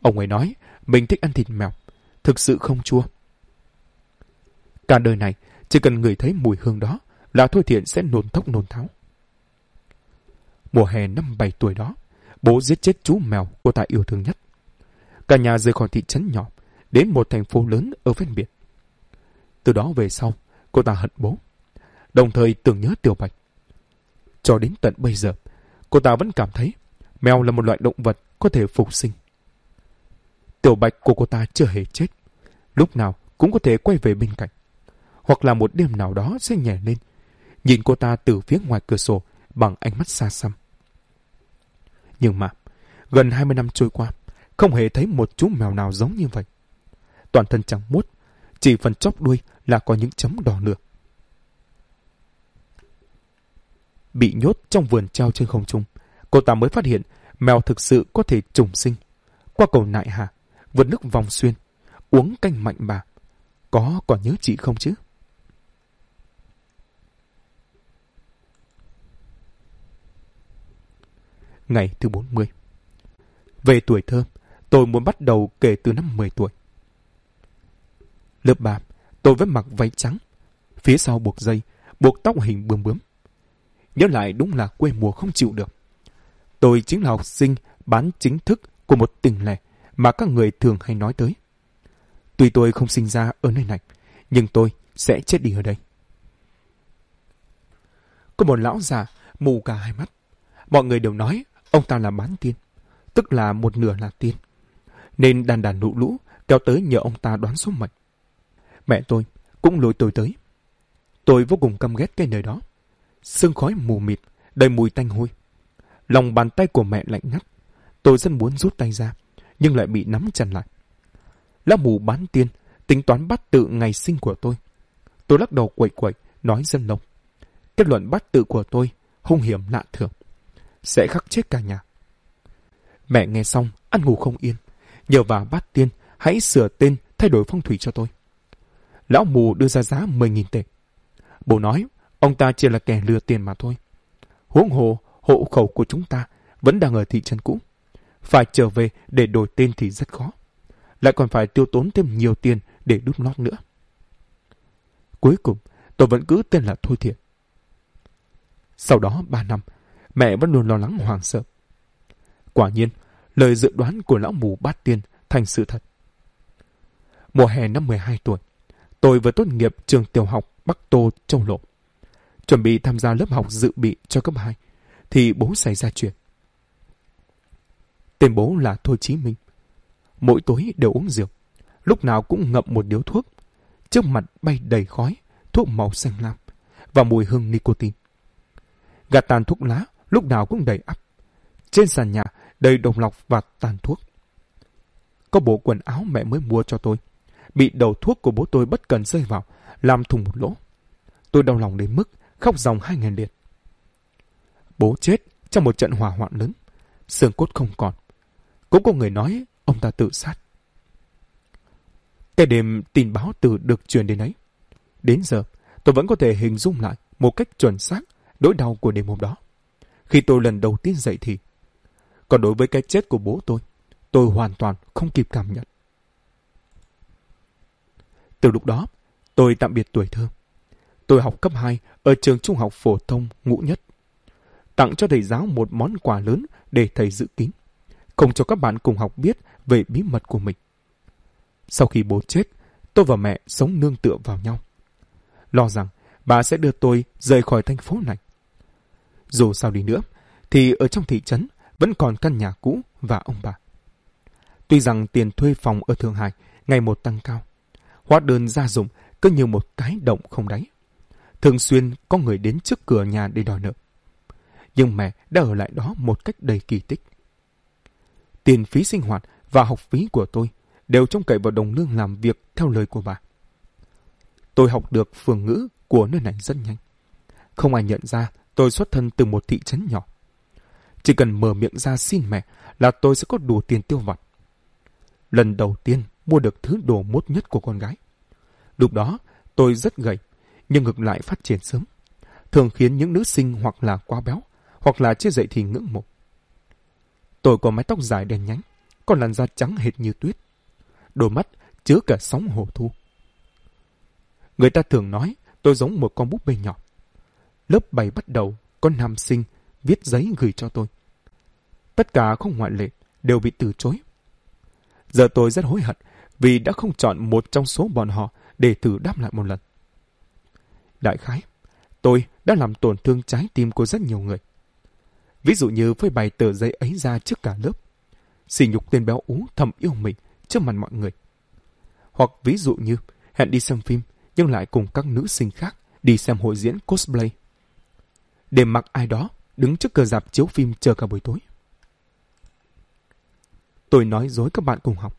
Ông ấy nói mình thích ăn thịt mèo, thực sự không chua. Cả đời này, chỉ cần người thấy mùi hương đó là Thôi Thiện sẽ nôn thốc nôn tháo. Mùa hè năm bảy tuổi đó, bố giết chết chú mèo cô ta yêu thương nhất. Cả nhà rời khỏi thị trấn nhỏ, đến một thành phố lớn ở ven biển. Từ đó về sau, cô ta hận bố, đồng thời tưởng nhớ Tiểu Bạch. Cho đến tận bây giờ, cô ta vẫn cảm thấy mèo là một loại động vật có thể phục sinh. Tiểu bạch của cô ta chưa hề chết. Lúc nào cũng có thể quay về bên cạnh. Hoặc là một đêm nào đó sẽ nhảy lên. Nhìn cô ta từ phía ngoài cửa sổ bằng ánh mắt xa xăm. Nhưng mà, gần 20 năm trôi qua, không hề thấy một chú mèo nào giống như vậy. Toàn thân trắng muốt, chỉ phần chóp đuôi là có những chấm đỏ lửa. Bị nhốt trong vườn treo trên không trung, cô ta mới phát hiện mèo thực sự có thể trùng sinh. Qua cầu nại hà, vượt nước vòng xuyên, uống canh mạnh bà. Có còn nhớ chị không chứ? Ngày thứ 40 Về tuổi thơ, tôi muốn bắt đầu kể từ năm 10 tuổi. Lớp 3, tôi vẫn mặc váy trắng. Phía sau buộc dây, buộc tóc hình bướm bướm. Nhớ lại đúng là quê mùa không chịu được. Tôi chính là học sinh bán chính thức của một tỉnh lẻ mà các người thường hay nói tới. Tuy tôi không sinh ra ở nơi này, nhưng tôi sẽ chết đi ở đây. Có một lão già mù cả hai mắt. Mọi người đều nói ông ta là bán tiên, tức là một nửa là tiên. Nên đàn đàn lũ lũ kéo tới nhờ ông ta đoán số mệnh. Mẹ tôi cũng lôi tôi tới. Tôi vô cùng căm ghét cái nơi đó. Sương khói mù mịt, đầy mùi tanh hôi. Lòng bàn tay của mẹ lạnh ngắt. Tôi rất muốn rút tay ra, nhưng lại bị nắm chặt lại. Lão mù bán tiên, tính toán bắt tự ngày sinh của tôi. Tôi lắc đầu quậy quậy, nói dân lông. Kết luận bắt tự của tôi, hung hiểm lạ thường. Sẽ khắc chết cả nhà. Mẹ nghe xong, ăn ngủ không yên. Nhờ vào bát tiên, hãy sửa tên, thay đổi phong thủy cho tôi. Lão mù đưa ra giá 10.000 tệ. Bố nói, ông ta chỉ là kẻ lừa tiền mà thôi. Huống hồ, hộ khẩu của chúng ta vẫn đang ở thị trấn cũ. Phải trở về để đổi tên thì rất khó. Lại còn phải tiêu tốn thêm nhiều tiền để đút lót nữa. Cuối cùng, tôi vẫn cứ tên là Thôi Thiện. Sau đó 3 năm, mẹ vẫn luôn lo lắng hoàng sợ. Quả nhiên, lời dự đoán của lão mù bát tiên thành sự thật. Mùa hè năm 12 tuổi, tôi vừa tốt nghiệp trường tiểu học Bắc Tô Châu Lộ. Chuẩn bị tham gia lớp học dự bị cho cấp 2, thì bố xảy ra chuyện. Tên bố là Thôi Chí Minh. Mỗi tối đều uống rượu, lúc nào cũng ngậm một điếu thuốc. Trước mặt bay đầy khói, thuốc màu xanh lam và mùi hương nicotine. Gạt tàn thuốc lá lúc nào cũng đầy ắp. Trên sàn nhà đầy đồng lọc và tàn thuốc. Có bộ quần áo mẹ mới mua cho tôi. Bị đầu thuốc của bố tôi bất cần rơi vào, làm thùng một lỗ. Tôi đau lòng đến mức khóc dòng hai ngày liệt. Bố chết trong một trận hỏa hoạn lớn. Xương cốt không còn. Cũng có người nói ông ta tự sát. Cái đêm tin báo từ được truyền đến ấy. Đến giờ, tôi vẫn có thể hình dung lại một cách chuẩn xác nỗi đau của đêm hôm đó. Khi tôi lần đầu tiên dậy thì. Còn đối với cái chết của bố tôi, tôi hoàn toàn không kịp cảm nhận. Từ lúc đó, tôi tạm biệt tuổi thơ. Tôi học cấp 2 ở trường trung học phổ thông ngũ nhất. Tặng cho thầy giáo một món quà lớn để thầy giữ kín. Không cho các bạn cùng học biết về bí mật của mình. Sau khi bố chết, tôi và mẹ sống nương tựa vào nhau. Lo rằng bà sẽ đưa tôi rời khỏi thành phố này. Dù sao đi nữa, thì ở trong thị trấn vẫn còn căn nhà cũ và ông bà. Tuy rằng tiền thuê phòng ở Thượng Hải ngày một tăng cao, hóa đơn gia dụng cứ như một cái động không đáy. Thường xuyên có người đến trước cửa nhà để đòi nợ. Nhưng mẹ đã ở lại đó một cách đầy kỳ tích. Tiền phí sinh hoạt và học phí của tôi đều trông cậy vào đồng lương làm việc theo lời của bà. Tôi học được phương ngữ của nơi này rất nhanh. Không ai nhận ra tôi xuất thân từ một thị trấn nhỏ. Chỉ cần mở miệng ra xin mẹ là tôi sẽ có đủ tiền tiêu vặt. Lần đầu tiên mua được thứ đồ mốt nhất của con gái. Lúc đó tôi rất gầy, nhưng ngược lại phát triển sớm. Thường khiến những nữ sinh hoặc là quá béo, hoặc là chưa dậy thì ngưỡng mộ. Tôi có mái tóc dài đen nhánh, còn làn da trắng hệt như tuyết. Đôi mắt chứa cả sóng hồ thu. Người ta thường nói tôi giống một con búp bê nhỏ. Lớp 7 bắt đầu, có nam sinh viết giấy gửi cho tôi. Tất cả không ngoại lệ đều bị từ chối. Giờ tôi rất hối hận vì đã không chọn một trong số bọn họ để thử đáp lại một lần. Đại khái, tôi đã làm tổn thương trái tim của rất nhiều người. Ví dụ như phơi bày tờ giấy ấy ra trước cả lớp, xỉ nhục tên béo ú thầm yêu mình trước mặt mọi người. Hoặc ví dụ như hẹn đi xem phim nhưng lại cùng các nữ sinh khác đi xem hội diễn cosplay. Để mặc ai đó đứng trước cờ dạp chiếu phim chờ cả buổi tối. Tôi nói dối các bạn cùng học.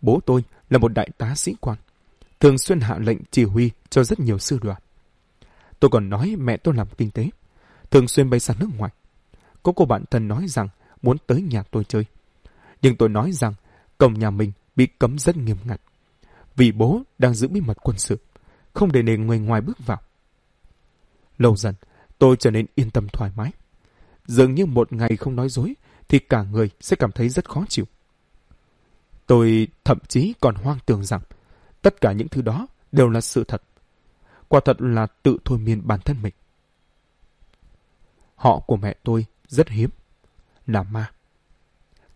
Bố tôi là một đại tá sĩ quan, thường xuyên hạ lệnh chỉ huy cho rất nhiều sư đoàn. Tôi còn nói mẹ tôi làm kinh tế, thường xuyên bay sang nước ngoài. Có cô bạn thân nói rằng muốn tới nhà tôi chơi. Nhưng tôi nói rằng cổng nhà mình bị cấm rất nghiêm ngặt. Vì bố đang giữ bí mật quân sự, không để để người ngoài bước vào. Lâu dần, tôi trở nên yên tâm thoải mái. Dường như một ngày không nói dối thì cả người sẽ cảm thấy rất khó chịu. Tôi thậm chí còn hoang tưởng rằng tất cả những thứ đó đều là sự thật. Quả thật là tự thôi miên bản thân mình. Họ của mẹ tôi rất hiếm, là ma.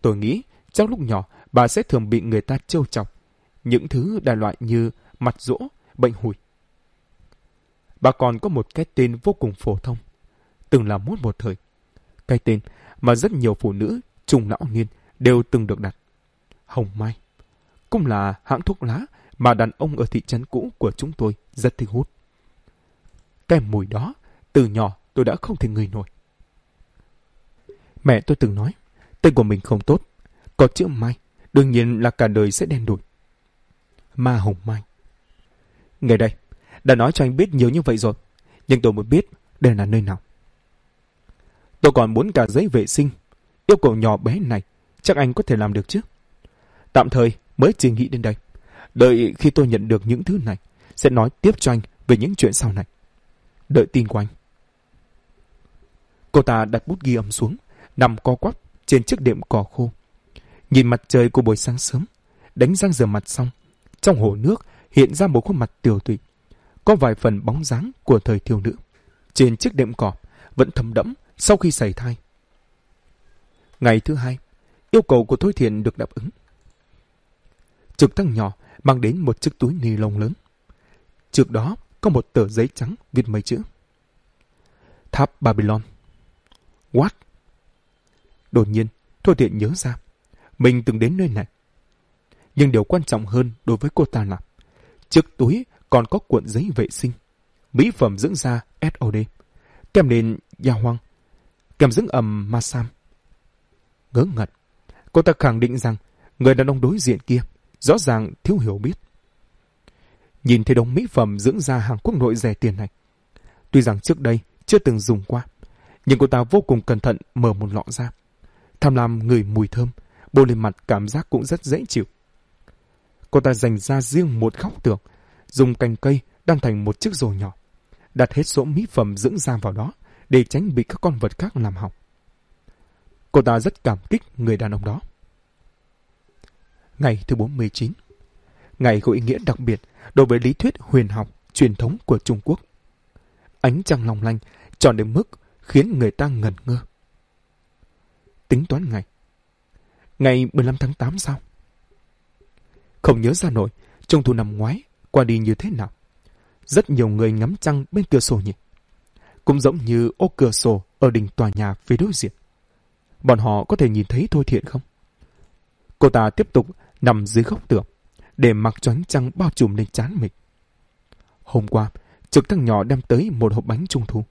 Tôi nghĩ trong lúc nhỏ bà sẽ thường bị người ta trêu chọc những thứ đại loại như mặt rỗ, bệnh hủi. Bà còn có một cái tên vô cùng phổ thông, từng là mốt một thời. Cái tên mà rất nhiều phụ nữ trùng lão niên đều từng được đặt. Hồng Mai. Cũng là hãng thuốc lá mà đàn ông ở thị trấn cũ của chúng tôi rất thích hút. Cái mùi đó, từ nhỏ tôi đã không thể ngửi nổi. Mẹ tôi từng nói, tên của mình không tốt, có chữ Mai, đương nhiên là cả đời sẽ đen đủi. Ma Hồng Mai. Ngày đây, đã nói cho anh biết nhiều như vậy rồi, nhưng tôi muốn biết đây là nơi nào. Tôi còn muốn cả giấy vệ sinh, yêu cầu nhỏ bé này, chắc anh có thể làm được chứ? Tạm thời mới chỉ nghĩ đến đây. Đợi khi tôi nhận được những thứ này, sẽ nói tiếp cho anh về những chuyện sau này. Đợi tin của anh. Cô ta đặt bút ghi âm xuống, nằm co quắp trên chiếc đệm cỏ khô. Nhìn mặt trời của buổi sáng sớm, đánh răng rửa mặt xong, trong hồ nước hiện ra một khuôn mặt tiểu tụy, có vài phần bóng dáng của thời thiếu nữ. Trên chiếc đệm cỏ vẫn thấm đẫm sau khi xảy thai. Ngày thứ hai, yêu cầu của Thôi Thiện được đáp ứng. Trực thăng nhỏ mang đến một chiếc túi ni lông lớn. Trước đó có một tờ giấy trắng viết mấy chữ. Tháp Babylon. What? Đột nhiên, Thôi Thiện nhớ ra. Mình từng đến nơi này. Nhưng điều quan trọng hơn đối với cô ta là trước túi còn có cuộn giấy vệ sinh, mỹ phẩm dưỡng da SOD, kèm đến da hoang, kèm dưỡng ẩm Masam. Ngớ ngẩn, cô ta khẳng định rằng người đàn ông đối diện kia rõ ràng thiếu hiểu biết. Nhìn thấy đống mỹ phẩm dưỡng da Hàn Quốc nội rẻ tiền này, tuy rằng trước đây chưa từng dùng qua, nhưng cô ta vô cùng cẩn thận mở một lọ ra. Tham lam người mùi thơm, bôi lên mặt cảm giác cũng rất dễ chịu. Cô ta dành ra riêng một góc tường, dùng cành cây đan thành một chiếc rổ nhỏ, đặt hết số mỹ phẩm dưỡng da vào đó để tránh bị các con vật khác làm hỏng. Cô ta rất cảm kích người đàn ông đó. Ngày thứ 49 Ngày có ý nghĩa đặc biệt đối với lý thuyết huyền học truyền thống của Trung Quốc. Ánh trăng long lanh tròn đến mức khiến người ta ngẩn ngơ. Tính toán ngày. Ngày 15 tháng 8 sao? Không nhớ ra nổi, trong thu năm ngoái qua đi như thế nào. Rất nhiều người ngắm trăng bên cửa sổ nhỉ. Cũng giống như ô cửa sổ ở đỉnh tòa nhà phía đối diện. Bọn họ có thể nhìn thấy Thôi Thiện không? Cô ta tiếp tục nằm dưới góc tường, để mặc cho ánh trăng bao trùm lên trán mình. Hôm qua, trực thăng nhỏ đem tới một hộp bánh trung thu.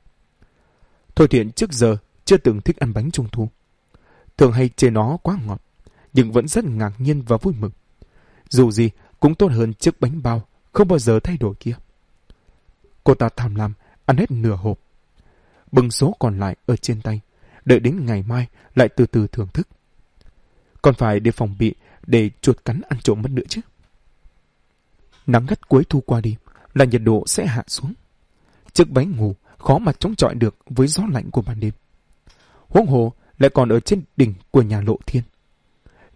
Thôi Thiện trước giờ chưa từng thích ăn bánh trung thu. Thường hay chê nó quá ngọt, nhưng vẫn rất ngạc nhiên và vui mừng. Dù gì cũng tốt hơn chiếc bánh bao không bao giờ thay đổi kia. Cô ta tham lam ăn hết nửa hộp. Bưng số còn lại ở trên tay, đợi đến ngày mai lại từ từ thưởng thức. Còn phải đề phòng bị để chuột cắn ăn trộm mất nữa chứ. Nắng gắt cuối thu qua đi là nhiệt độ sẽ hạ xuống. Chiếc bánh ngủ khó mà chống chọi được với gió lạnh của ban đêm. Huống hồ lại còn ở trên đỉnh của nhà lộ thiên.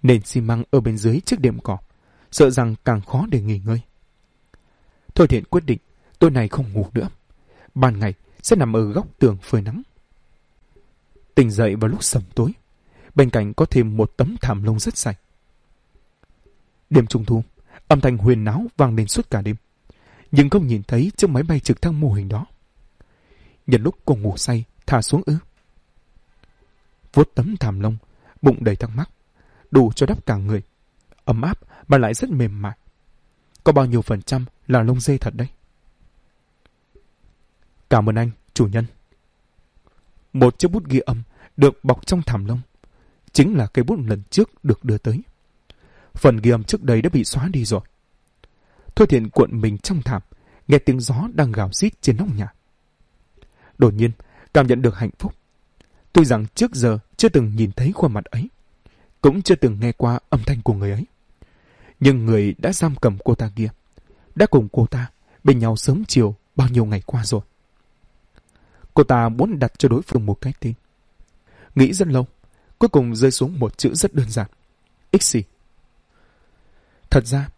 Nền xi măng ở bên dưới chiếc đệm cỏ, sợ rằng càng khó để nghỉ ngơi. Thôi thiện quyết định, tôi này không ngủ nữa. Ban ngày sẽ nằm ở góc tường phơi nắng. Tỉnh dậy vào lúc sầm tối, bên cạnh có thêm một tấm thảm lông rất sạch. Đêm trung thu, âm thanh huyền náo vang lên suốt cả đêm, nhưng không nhìn thấy chiếc máy bay trực thăng mô hình đó. Nhân lúc cô ngủ say, thả xuống ư. Vuốt tấm thảm lông, bụng đầy thắc mắc, đủ cho đắp cả người. Ấm áp mà lại rất mềm mại. Có bao nhiêu phần trăm là lông dê thật đấy? Cảm ơn anh, chủ nhân. Một chiếc bút ghi âm được bọc trong thảm lông. Chính là cây bút lần trước được đưa tới. Phần ghi âm trước đây đã bị xóa đi rồi. Thôi thiện cuộn mình trong thảm, nghe tiếng gió đang gào rít trên nóc nhà. Đột nhiên, cảm nhận được hạnh phúc. Tuy rằng trước giờ chưa từng nhìn thấy khuôn mặt ấy, cũng chưa từng nghe qua âm thanh của người ấy. Nhưng người đã giam cầm cô ta kia, đã cùng cô ta bên nhau sớm chiều bao nhiêu ngày qua rồi. Cô ta muốn đặt cho đối phương một cái tên. Nghĩ rất lâu, cuối cùng rơi xuống một chữ rất đơn giản. Xì. Thật ra,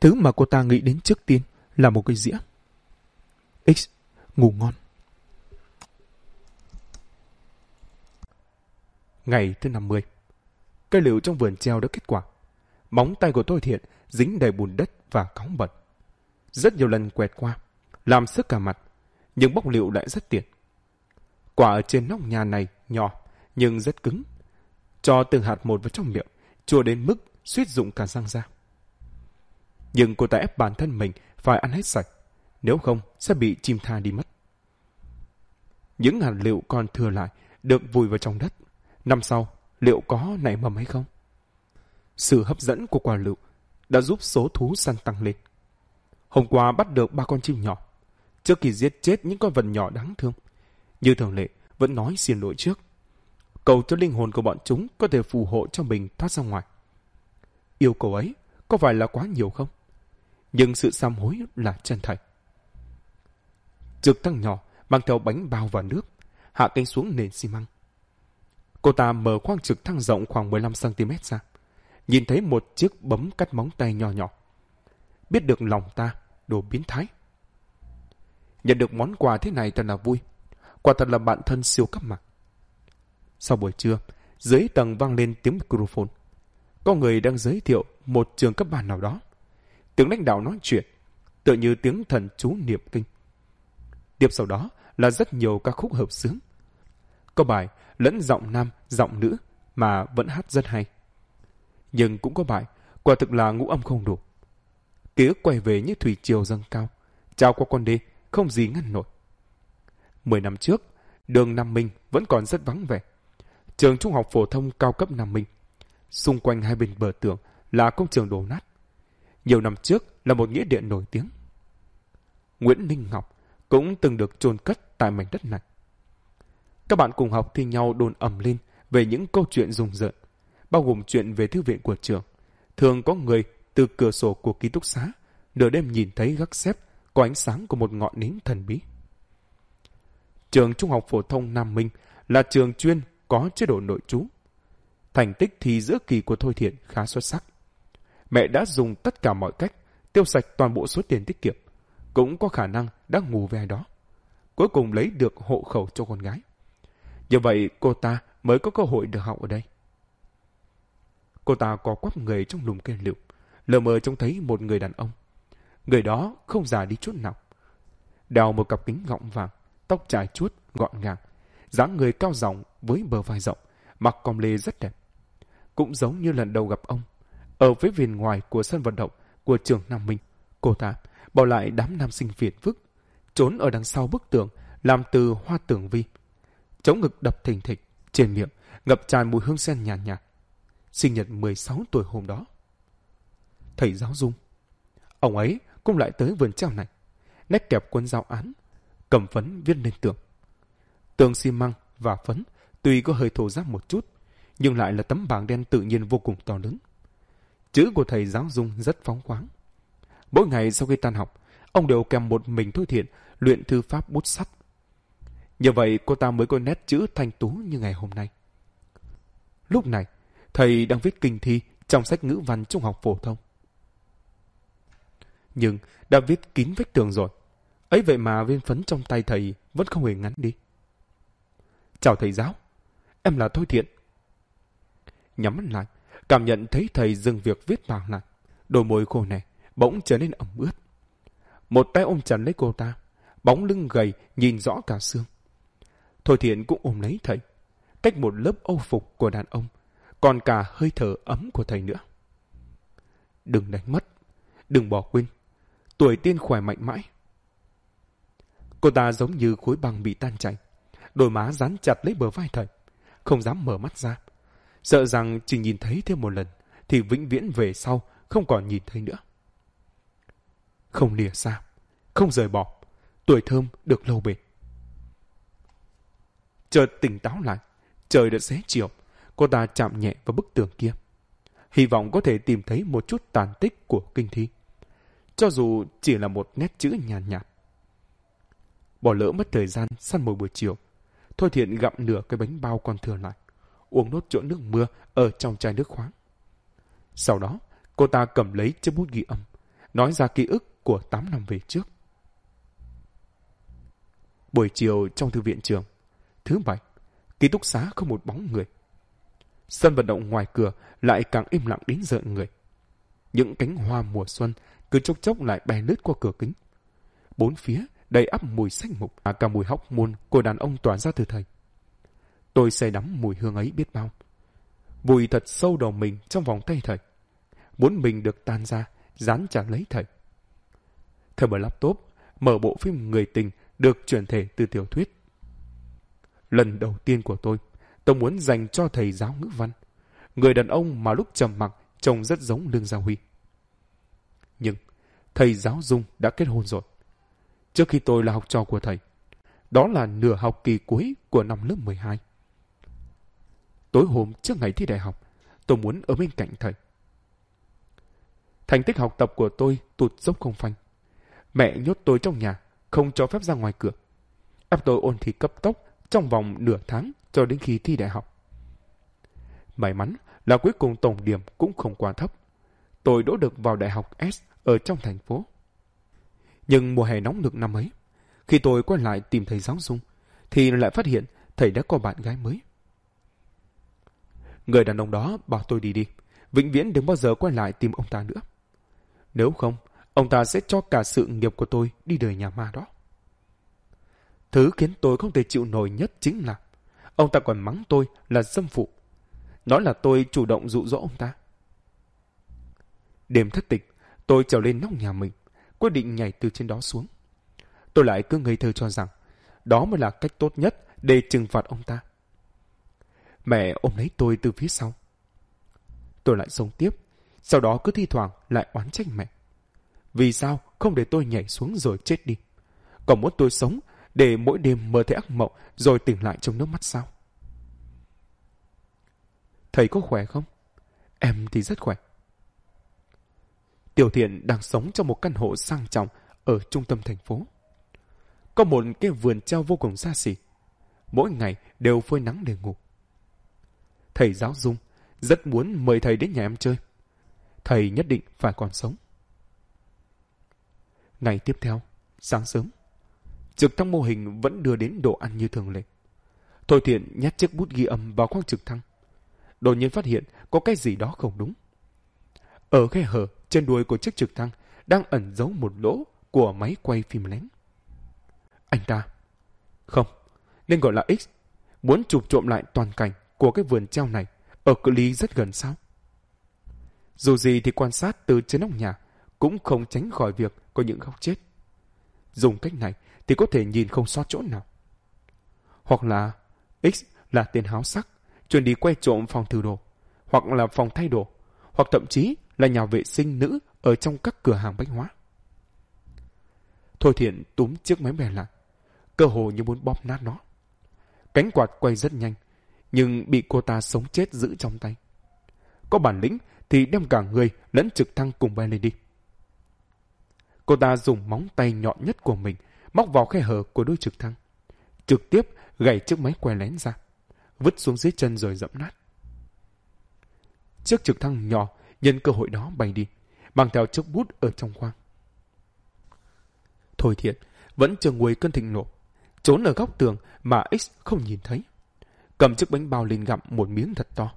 thứ mà cô ta nghĩ đến trước tiên là một cái dĩa. X, ngủ ngon. Ngày thứ 50 Cây liệu trong vườn treo đã kết quả. Móng tay của tôi thiện dính đầy bùn đất và cóng bẩn. Rất nhiều lần quẹt qua, làm sức cả mặt, nhưng bóc liệu lại rất tiện. Quả ở trên nóc nhà này nhỏ, nhưng rất cứng. Cho từng hạt một vào trong miệng, chua đến mức suýt dụng cả răng ra. Nhưng cô ta ép bản thân mình phải ăn hết sạch, nếu không sẽ bị chim tha đi mất. Những hạt liệu còn thừa lại được vùi vào trong đất. Năm sau, liệu có nảy mầm hay không? Sự hấp dẫn của quả lựu đã giúp số thú săn tăng lên. Hôm qua bắt được ba con chim nhỏ, trước khi giết chết những con vật nhỏ đáng thương. Như thường lệ, vẫn nói xin lỗi trước. Cầu cho linh hồn của bọn chúng có thể phù hộ cho mình thoát ra ngoài. Yêu cầu ấy có phải là quá nhiều không? Nhưng sự sám hối là chân thành. Trực thăng nhỏ mang theo bánh bao và nước, hạ cánh xuống nền xi măng. Cô ta mở khoang trực thăng rộng khoảng 15cm ra, nhìn thấy một chiếc bấm cắt móng tay nhỏ nhỏ. Biết được lòng ta, đồ biến thái. Nhận được món quà thế này thật là vui. Quả thật là bạn thân siêu cấp mà. Sau buổi trưa, dưới tầng vang lên tiếng microphone. Có người đang giới thiệu một trường cấp ba nào đó. Tiếng lãnh đạo nói chuyện, tựa như tiếng thần chú niệm kinh. Tiếp sau đó là rất nhiều ca khúc hợp sướng. Có bài lẫn giọng nam, giọng nữ mà vẫn hát rất hay. Nhưng cũng có bài, quả thực là ngũ âm không đủ. Ký ức quay về như thủy triều dâng cao, trao qua con đê, không gì ngăn nổi. Mười năm trước, đường Nam Minh vẫn còn rất vắng vẻ. Trường Trung học phổ thông cao cấp Nam Minh. Xung quanh hai bên bờ tường là công trường đổ nát. Nhiều năm trước là một nghĩa địa nổi tiếng. Nguyễn Ninh Ngọc cũng từng được chôn cất tại mảnh đất này. Các bạn cùng học thi nhau đồn ầm lên về những câu chuyện rùng rợn, bao gồm chuyện về thư viện của trường. Thường có người từ cửa sổ của ký túc xá, nửa đêm nhìn thấy gác xếp có ánh sáng của một ngọn nến thần bí. Trường Trung học phổ thông Nam Minh là trường chuyên có chế độ nội trú. Thành tích thi giữa kỳ của Thôi Thiện khá xuất sắc. Mẹ đã dùng tất cả mọi cách tiêu sạch toàn bộ số tiền tiết kiệm. Cũng có khả năng đã ngủ về đó. Cuối cùng lấy được hộ khẩu cho con gái. Như vậy cô ta mới có cơ hội được học ở đây. Cô ta có quắp người trong lùm cây liệu, lờ mờ trông thấy một người đàn ông. Người đó không già đi chút nào. Đeo một cặp kính gọng vàng, tóc trải chuốt, gọn gàng, dáng người cao rộng với bờ vai rộng, mặc còm lê rất đẹp. Cũng giống như lần đầu gặp ông, ở phía viền ngoài của sân vận động của trường Nam Minh, cô ta bỏ lại đám nam sinh phiền phức, trốn ở đằng sau bức tường làm từ hoa tường vi. Chống ngực đập thình thịch, trên miệng ngập tràn mùi hương sen nhàn nhạt, nhạt. Sinh nhật 16 tuổi hôm đó. Thầy giáo dung. Ông ấy cũng lại tới vườn treo này, nét kẹp quân giáo án, cầm phấn viết lên tường. Tường xi măng và phấn tuy có hơi thổ ráp một chút, nhưng lại là tấm bảng đen tự nhiên vô cùng to lớn. Chữ của thầy giáo dung rất phóng khoáng. Mỗi ngày sau khi tan học, ông đều kèm một mình thôi thiện luyện thư pháp bút sắt. Như vậy cô ta mới có nét chữ thanh tú như ngày hôm nay. Lúc này, thầy đang viết kinh thi trong sách ngữ văn trung học phổ thông. Nhưng đã viết kín vách tường rồi. Ấy vậy mà viên phấn trong tay thầy vẫn không hề ngắn đi. Chào thầy giáo, em là Thôi Thiện. Nhắm mắt lại, cảm nhận thấy thầy dừng việc viết bảng lại. Đôi môi khô này bỗng trở nên ẩm ướt. Một tay ôm chặt lấy cô ta, bóng lưng gầy nhìn rõ cả xương. Thôi Thiện cũng ôm lấy thầy, cách một lớp âu phục của đàn ông, còn cả hơi thở ấm của thầy nữa. Đừng đánh mất, đừng bỏ quên, tuổi tiên khỏe mạnh mãi. Cô ta giống như khối băng bị tan chảy, đôi má dán chặt lấy bờ vai thầy, không dám mở mắt ra, sợ rằng chỉ nhìn thấy thêm một lần thì vĩnh viễn về sau không còn nhìn thấy nữa. Không lìa xa, không rời bỏ, tuổi thơm được lâu bền. Chợt tỉnh táo lại, trời đã xế chiều, cô ta chạm nhẹ vào bức tường kia. Hy vọng có thể tìm thấy một chút tàn tích của kinh thi. Cho dù chỉ là một nét chữ nhàn nhạt, nhạt. Bỏ lỡ mất thời gian săn mồi buổi chiều. Thôi thiện gặm nửa cái bánh bao còn thừa lại. Uống nốt chỗ nước mưa ở trong chai nước khoáng. Sau đó, cô ta cầm lấy chiếc bút ghi âm, nói ra ký ức của 8 năm về trước. Buổi chiều trong thư viện trường, thứ bảy, ký túc xá không một bóng người. Sân vận động ngoài cửa lại càng im lặng đến rợn người. Những cánh hoa mùa xuân cứ chốc chốc lại bè lướt qua cửa kính. Bốn phía đầy ắp mùi xanh mục và cả mùi hóc môn của đàn ông tỏa ra từ thầy. Tôi say đắm mùi hương ấy biết bao. Vùi thật sâu đầu mình trong vòng tay thầy. Muốn mình được tan ra, dán chặt lấy thầy. Thầy mở laptop, mở bộ phim Người tình được chuyển thể từ tiểu thuyết. Lần đầu tiên của tôi, tôi muốn dành cho thầy giáo ngữ văn. Người đàn ông mà lúc trầm mặc trông rất giống Lương Gia Huy. Nhưng thầy giáo Dung đã kết hôn rồi. Trước khi tôi là học trò của thầy. Đó là nửa học kỳ cuối của năm lớp 12. Tối hôm trước ngày thi đại học, tôi muốn ở bên cạnh thầy. Thành tích học tập của tôi tụt dốc không phanh. Mẹ nhốt tôi trong nhà, không cho phép ra ngoài cửa. Ép tôi ôn thi cấp tốc trong vòng nửa tháng cho đến khi thi đại học. May mắn là cuối cùng tổng điểm cũng không quá thấp. Tôi đỗ được vào đại học S ở trong thành phố. Nhưng mùa hè nóng nực năm ấy, khi tôi quay lại tìm thầy giáo dung, thì lại phát hiện thầy đã có bạn gái mới. Người đàn ông đó bảo tôi đi đi, vĩnh viễn đừng bao giờ quay lại tìm ông ta nữa. Nếu không, ông ta sẽ cho cả sự nghiệp của tôi đi đời nhà ma đó. Thứ khiến tôi không thể chịu nổi nhất chính là ông ta còn mắng tôi là dâm phụ. Nói là tôi chủ động dụ dỗ ông ta. Đêm thất tịch, tôi trèo lên nóc nhà mình, quyết định nhảy từ trên đó xuống. Tôi lại cứ ngây thơ cho rằng đó mới là cách tốt nhất để trừng phạt ông ta. Mẹ ôm lấy tôi từ phía sau. Tôi lại sống tiếp, sau đó cứ thi thoảng lại oán trách mẹ. Vì sao không để tôi nhảy xuống rồi chết đi? Còn muốn tôi sống để mỗi đêm mơ thấy ác mộng rồi tỉnh lại trong nước mắt sao? Thầy có khỏe không? Em thì rất khỏe. Tiểu thiện đang sống trong một căn hộ sang trọng ở trung tâm thành phố. Có một cái vườn treo vô cùng xa xỉ. Mỗi ngày đều phơi nắng để ngủ. Thầy giáo dung rất muốn mời thầy đến nhà em chơi. Thầy nhất định phải còn sống. Ngày tiếp theo, sáng sớm, trực thăng mô hình vẫn đưa đến đồ ăn như thường lệ. Thôi thiện nhét chiếc bút ghi âm vào khoang trực thăng. Đột nhiên phát hiện có cái gì đó không đúng. Ở khe hở trên đuôi của chiếc trực thăng đang ẩn giấu một lỗ của máy quay phim lén. Anh ta. Không, nên gọi là X. Muốn chụp trộm lại toàn cảnh của cái vườn treo này ở cự ly rất gần sao? Dù gì thì quan sát từ trên nóc nhà cũng không tránh khỏi việc có những góc chết. Dùng cách này thì có thể nhìn không sót chỗ nào. Hoặc là X là tên háo sắc, chuẩn đi quay trộm phòng thử đồ, hoặc là phòng thay đồ, hoặc thậm chí là nhà vệ sinh nữ ở trong các cửa hàng bách hóa. Thôi thiện túm chiếc máy bè lại, cơ hồ như muốn bóp nát nó. Cánh quạt quay rất nhanh, nhưng bị cô ta sống chết giữ trong tay. Có bản lĩnh thì đem cả người lẫn trực thăng cùng bay lên đi. Cô ta dùng móng tay nhọn nhất của mình móc vào khe hở của đôi trực thăng. Trực tiếp gãy chiếc máy quay lén ra, vứt xuống dưới chân rồi dẫm nát. Chiếc trực thăng nhỏ nhân cơ hội đó bay đi, mang theo chiếc bút ở trong khoang. Thôi thiện, vẫn chờ nguôi cơn thịnh nộ, trốn ở góc tường mà X không nhìn thấy. Cầm chiếc bánh bao lên gặm một miếng thật to.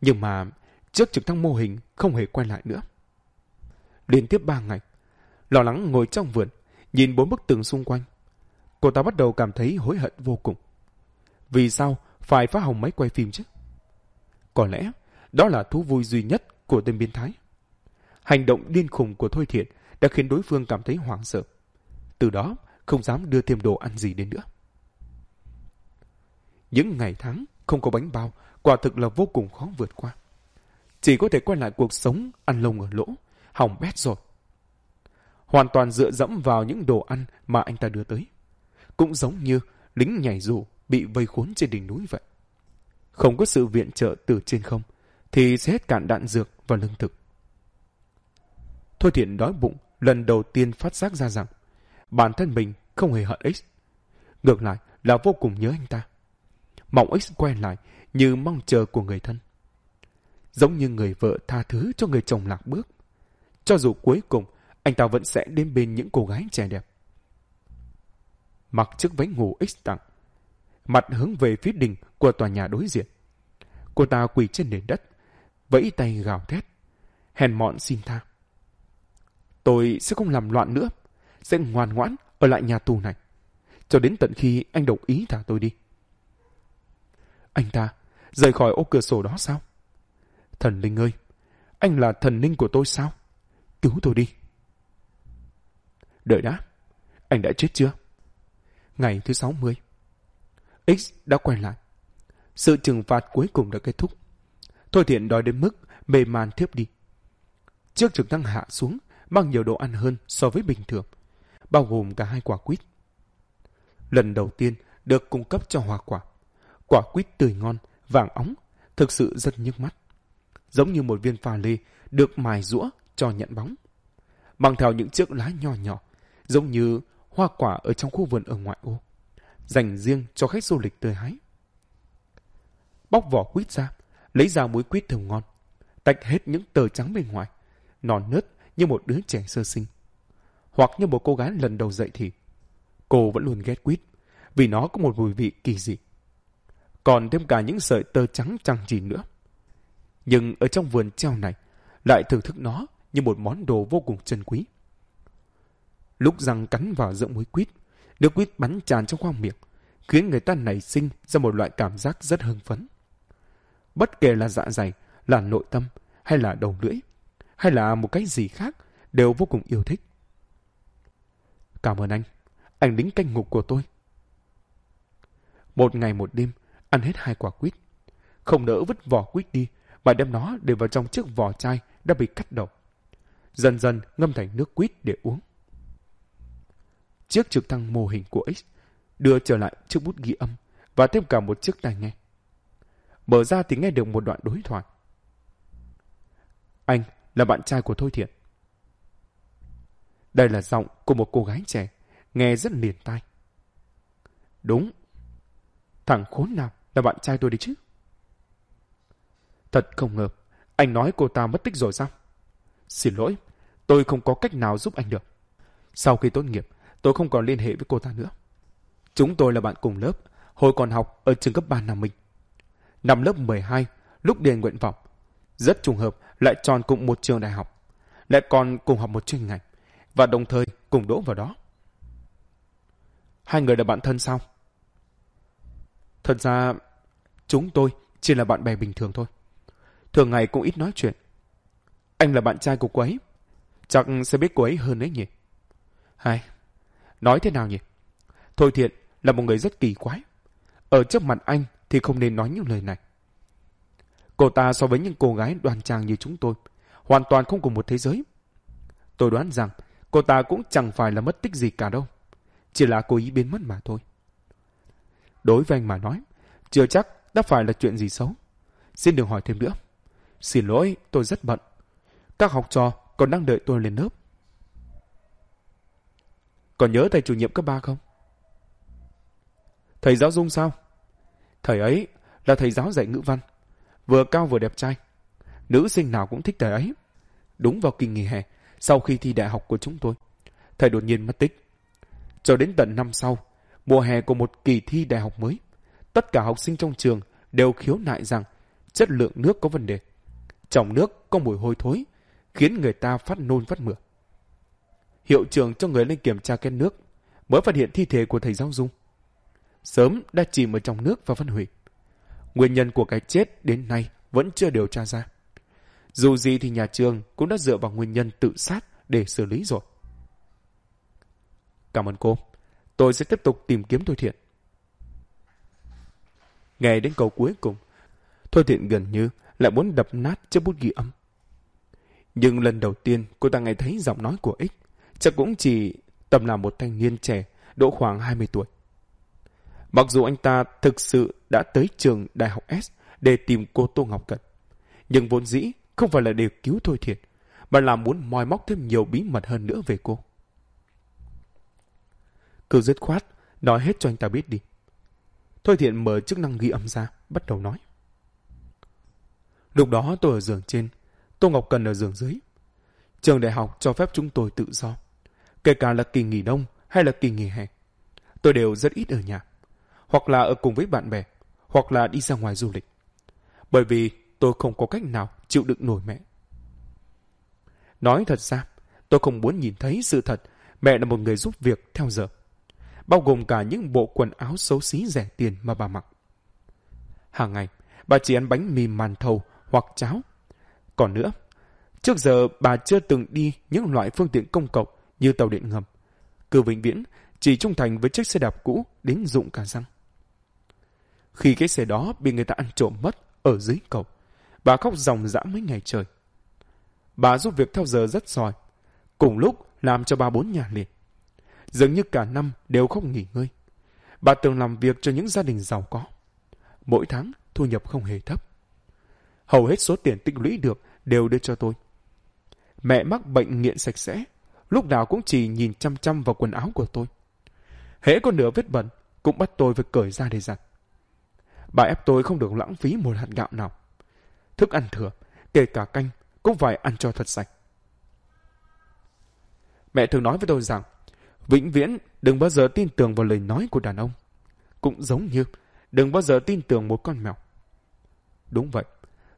Nhưng mà chiếc trực thăng mô hình không hề quay lại nữa. Liên tiếp ba ngày, lo lắng ngồi trong vườn, nhìn bốn bức tường xung quanh. Cô ta bắt đầu cảm thấy hối hận vô cùng. Vì sao phải phá hỏng máy quay phim chứ? Có lẽ đó là thú vui duy nhất của tên biến thái. Hành động điên khùng của Thôi Thiện đã khiến đối phương cảm thấy hoảng sợ. Từ đó, không dám đưa thêm đồ ăn gì đến nữa. Những ngày tháng không có bánh bao, quả thực là vô cùng khó vượt qua. Chỉ có thể quay lại cuộc sống ăn lông ở lỗ, hỏng bét rồi. Hoàn toàn dựa dẫm vào những đồ ăn mà anh ta đưa tới. Cũng giống như lính nhảy dù bị vây khốn trên đỉnh núi vậy. Không có sự viện trợ từ trên không, thì sẽ hết cạn đạn dược và lương thực. Thôi thiện đói bụng, lần đầu tiên phát giác ra rằng bản thân mình không hề hận X. Ngược lại là vô cùng nhớ anh ta. Mong X quay lại như mong chờ của người thân. Giống như người vợ tha thứ cho người chồng lạc bước. Cho dù cuối cùng anh ta vẫn sẽ đến bên những cô gái trẻ đẹp. Mặc chiếc váy ngủ X tặng, mặt hướng về phía đỉnh của tòa nhà đối diện. Cô ta quỳ trên nền đất, vẫy tay gào thét, hèn mọn xin tha. Tôi sẽ không làm loạn nữa, sẽ ngoan ngoãn ở lại nhà tù này, cho đến tận khi anh đồng ý thả tôi đi. Anh ta rời khỏi ô cửa sổ đó sao? Thần linh ơi, anh là thần linh của tôi sao? Cứu tôi đi. Đợi đã, anh đã chết chưa? Ngày thứ 60. X đã quay lại. Sự trừng phạt cuối cùng đã kết thúc. Thôi thiện đói đến mức mê man thiếp đi. Chiếc trực thăng hạ xuống, mang nhiều đồ ăn hơn so với bình thường, bao gồm cả hai quả quýt. Lần đầu tiên được cung cấp cho hoa quả. Quả quýt tươi ngon, vàng óng, thực sự rất nhức mắt. Giống như một viên pha lê được mài rũa cho nhận bóng. Mang theo những chiếc lá nhỏ nhỏ, giống như hoa quả ở trong khu vườn ở ngoại ô, dành riêng cho khách du lịch tươi hái. Bóc vỏ quýt ra, lấy ra muối quýt thơm ngon, tách hết những tờ trắng bên ngoài, non nớt như một đứa trẻ sơ sinh. Hoặc như một cô gái lần đầu dậy thì, cô vẫn luôn ghét quýt, vì nó có một mùi vị kỳ dị. Còn thêm cả những sợi tơ trắng chẳng gì nữa. Nhưng ở trong vườn treo này, lại thưởng thức nó như một món đồ vô cùng trân quý. Lúc răng cắn vào giữa muối quýt, nước quýt bắn tràn trong khoang miệng, khiến người ta nảy sinh ra một loại cảm giác rất hưng phấn. Bất kể là dạ dày, là nội tâm, hay là đầu lưỡi, hay là một cái gì khác, đều vô cùng yêu thích. Cảm ơn anh, anh lính canh ngục của tôi. Một ngày một đêm, ăn hết hai quả quýt. Không nỡ vứt vỏ quýt đi, mà đem nó để vào trong chiếc vỏ chai đã bị cắt đầu. Dần dần ngâm thành nước quýt để uống. Chiếc trực thăng mô hình của X đưa trở lại chiếc bút ghi âm và thêm cả một chiếc tai nghe. Mở ra thì nghe được một đoạn đối thoại. Anh là bạn trai của Thôi Thiện. Đây là giọng của một cô gái trẻ, nghe rất liền tai. Đúng. Thằng khốn nào là bạn trai tôi đi chứ? Thật không ngờ, anh nói cô ta mất tích rồi sao? Xin lỗi, tôi không có cách nào giúp anh được. Sau khi tốt nghiệp, tôi không còn liên hệ với cô ta nữa. Chúng tôi là bạn cùng lớp, hồi còn học ở trường cấp 3 Nam Minh. Năm lớp 12, lúc điền nguyện vọng, rất trùng hợp lại tròn cùng một trường đại học, lại còn cùng học một chuyên ngành, và đồng thời cùng đỗ vào đó. Hai người là bạn thân sao? Thật ra, chúng tôi chỉ là bạn bè bình thường thôi. Thường ngày cũng ít nói chuyện. Anh là bạn trai của cô ấy. Chắc sẽ biết cô ấy hơn đấy nhỉ? Hay, nói thế nào nhỉ? Thôi thiện là một người rất kỳ quái. Ở trước mặt anh thì không nên nói những lời này. Cô ta so với những cô gái đoàn trang như chúng tôi, hoàn toàn không cùng một thế giới. Tôi đoán rằng cô ta cũng chẳng phải là mất tích gì cả đâu. Chỉ là cô ý biến mất mà thôi. Đối với anh mà nói, chưa chắc đã phải là chuyện gì xấu. Xin đừng hỏi thêm nữa. Xin lỗi, tôi rất bận. Các học trò còn đang đợi tôi lên lớp. Còn nhớ thầy chủ nhiệm cấp ba không? Thầy giáo Dung sao? Thầy ấy là thầy giáo dạy ngữ văn. Vừa cao vừa đẹp trai. Nữ sinh nào cũng thích thầy ấy. Đúng vào kỳ nghỉ hè, sau khi thi đại học của chúng tôi, thầy đột nhiên mất tích. Cho đến tận năm sau, mùa hè của một kỳ thi đại học mới, tất cả học sinh trong trường đều khiếu nại rằng chất lượng nước có vấn đề. Trong nước có mùi hôi thối, khiến người ta phát nôn phát mửa. Hiệu trưởng cho người lên kiểm tra két nước, mới phát hiện thi thể của thầy giáo Dung. sớm đã chìm ở trong nước và phân hủy. Nguyên nhân của cái chết đến nay vẫn chưa điều tra ra. Dù gì thì nhà trường cũng đã dựa vào nguyên nhân tự sát để xử lý rồi. Cảm ơn cô. Tôi sẽ tiếp tục tìm kiếm tôi Thiện. Nghe đến câu cuối cùng, Thôi Thiện gần như lại muốn đập nát chiếc bút ghi âm. Nhưng lần đầu tiên cô ta nghe thấy giọng nói của ích, chắc cũng chỉ tầm là một thanh niên trẻ, độ khoảng 20 tuổi. Mặc dù anh ta thực sự đã tới trường Đại học S để tìm cô Tô Ngọc Cận, nhưng vốn dĩ không phải là để cứu Thôi Thiện, mà là muốn moi móc thêm nhiều bí mật hơn nữa về cô. Cứ dứt khoát, nói hết cho anh ta biết đi. Thôi Thiện mở chức năng ghi âm ra, bắt đầu nói. Lúc đó tôi ở giường trên, Tô Ngọc Cần ở giường dưới. Trường đại học cho phép chúng tôi tự do. Kể cả là kỳ nghỉ đông hay là kỳ nghỉ hè. Tôi đều rất ít ở nhà. Hoặc là ở cùng với bạn bè, hoặc là đi ra ngoài du lịch. Bởi vì tôi không có cách nào chịu đựng nổi mẹ. Nói thật ra, tôi không muốn nhìn thấy sự thật mẹ là một người giúp việc theo giờ. Bao gồm cả những bộ quần áo xấu xí rẻ tiền mà bà mặc. Hàng ngày, bà chỉ ăn bánh mì màn thầu hoặc cháo. Còn nữa, trước giờ bà chưa từng đi những loại phương tiện công cộng như tàu điện ngầm. Cứ vĩnh viễn chỉ trung thành với chiếc xe đạp cũ đến dụng cả răng. Khi cái xe đó bị người ta ăn trộm mất ở dưới cầu, bà khóc ròng rã mấy ngày trời. Bà giúp việc theo giờ rất giỏi, cùng lúc làm cho ba bốn nhà liền. Dường như cả năm đều không nghỉ ngơi. Bà từng làm việc cho những gia đình giàu có. Mỗi tháng thu nhập không hề thấp. Hầu hết số tiền tích lũy được đều đưa cho tôi. Mẹ mắc bệnh nghiện sạch sẽ, lúc nào cũng chỉ nhìn chăm chăm vào quần áo của tôi. Hễ có nửa vết bẩn, cũng bắt tôi phải cởi ra để giặt. Bà ép tôi không được lãng phí một hạt gạo nào. Thức ăn thừa, kể cả canh, cũng phải ăn cho thật sạch. Mẹ thường nói với tôi rằng, vĩnh viễn đừng bao giờ tin tưởng vào lời nói của đàn ông. Cũng giống như đừng bao giờ tin tưởng một con mèo. Đúng vậy,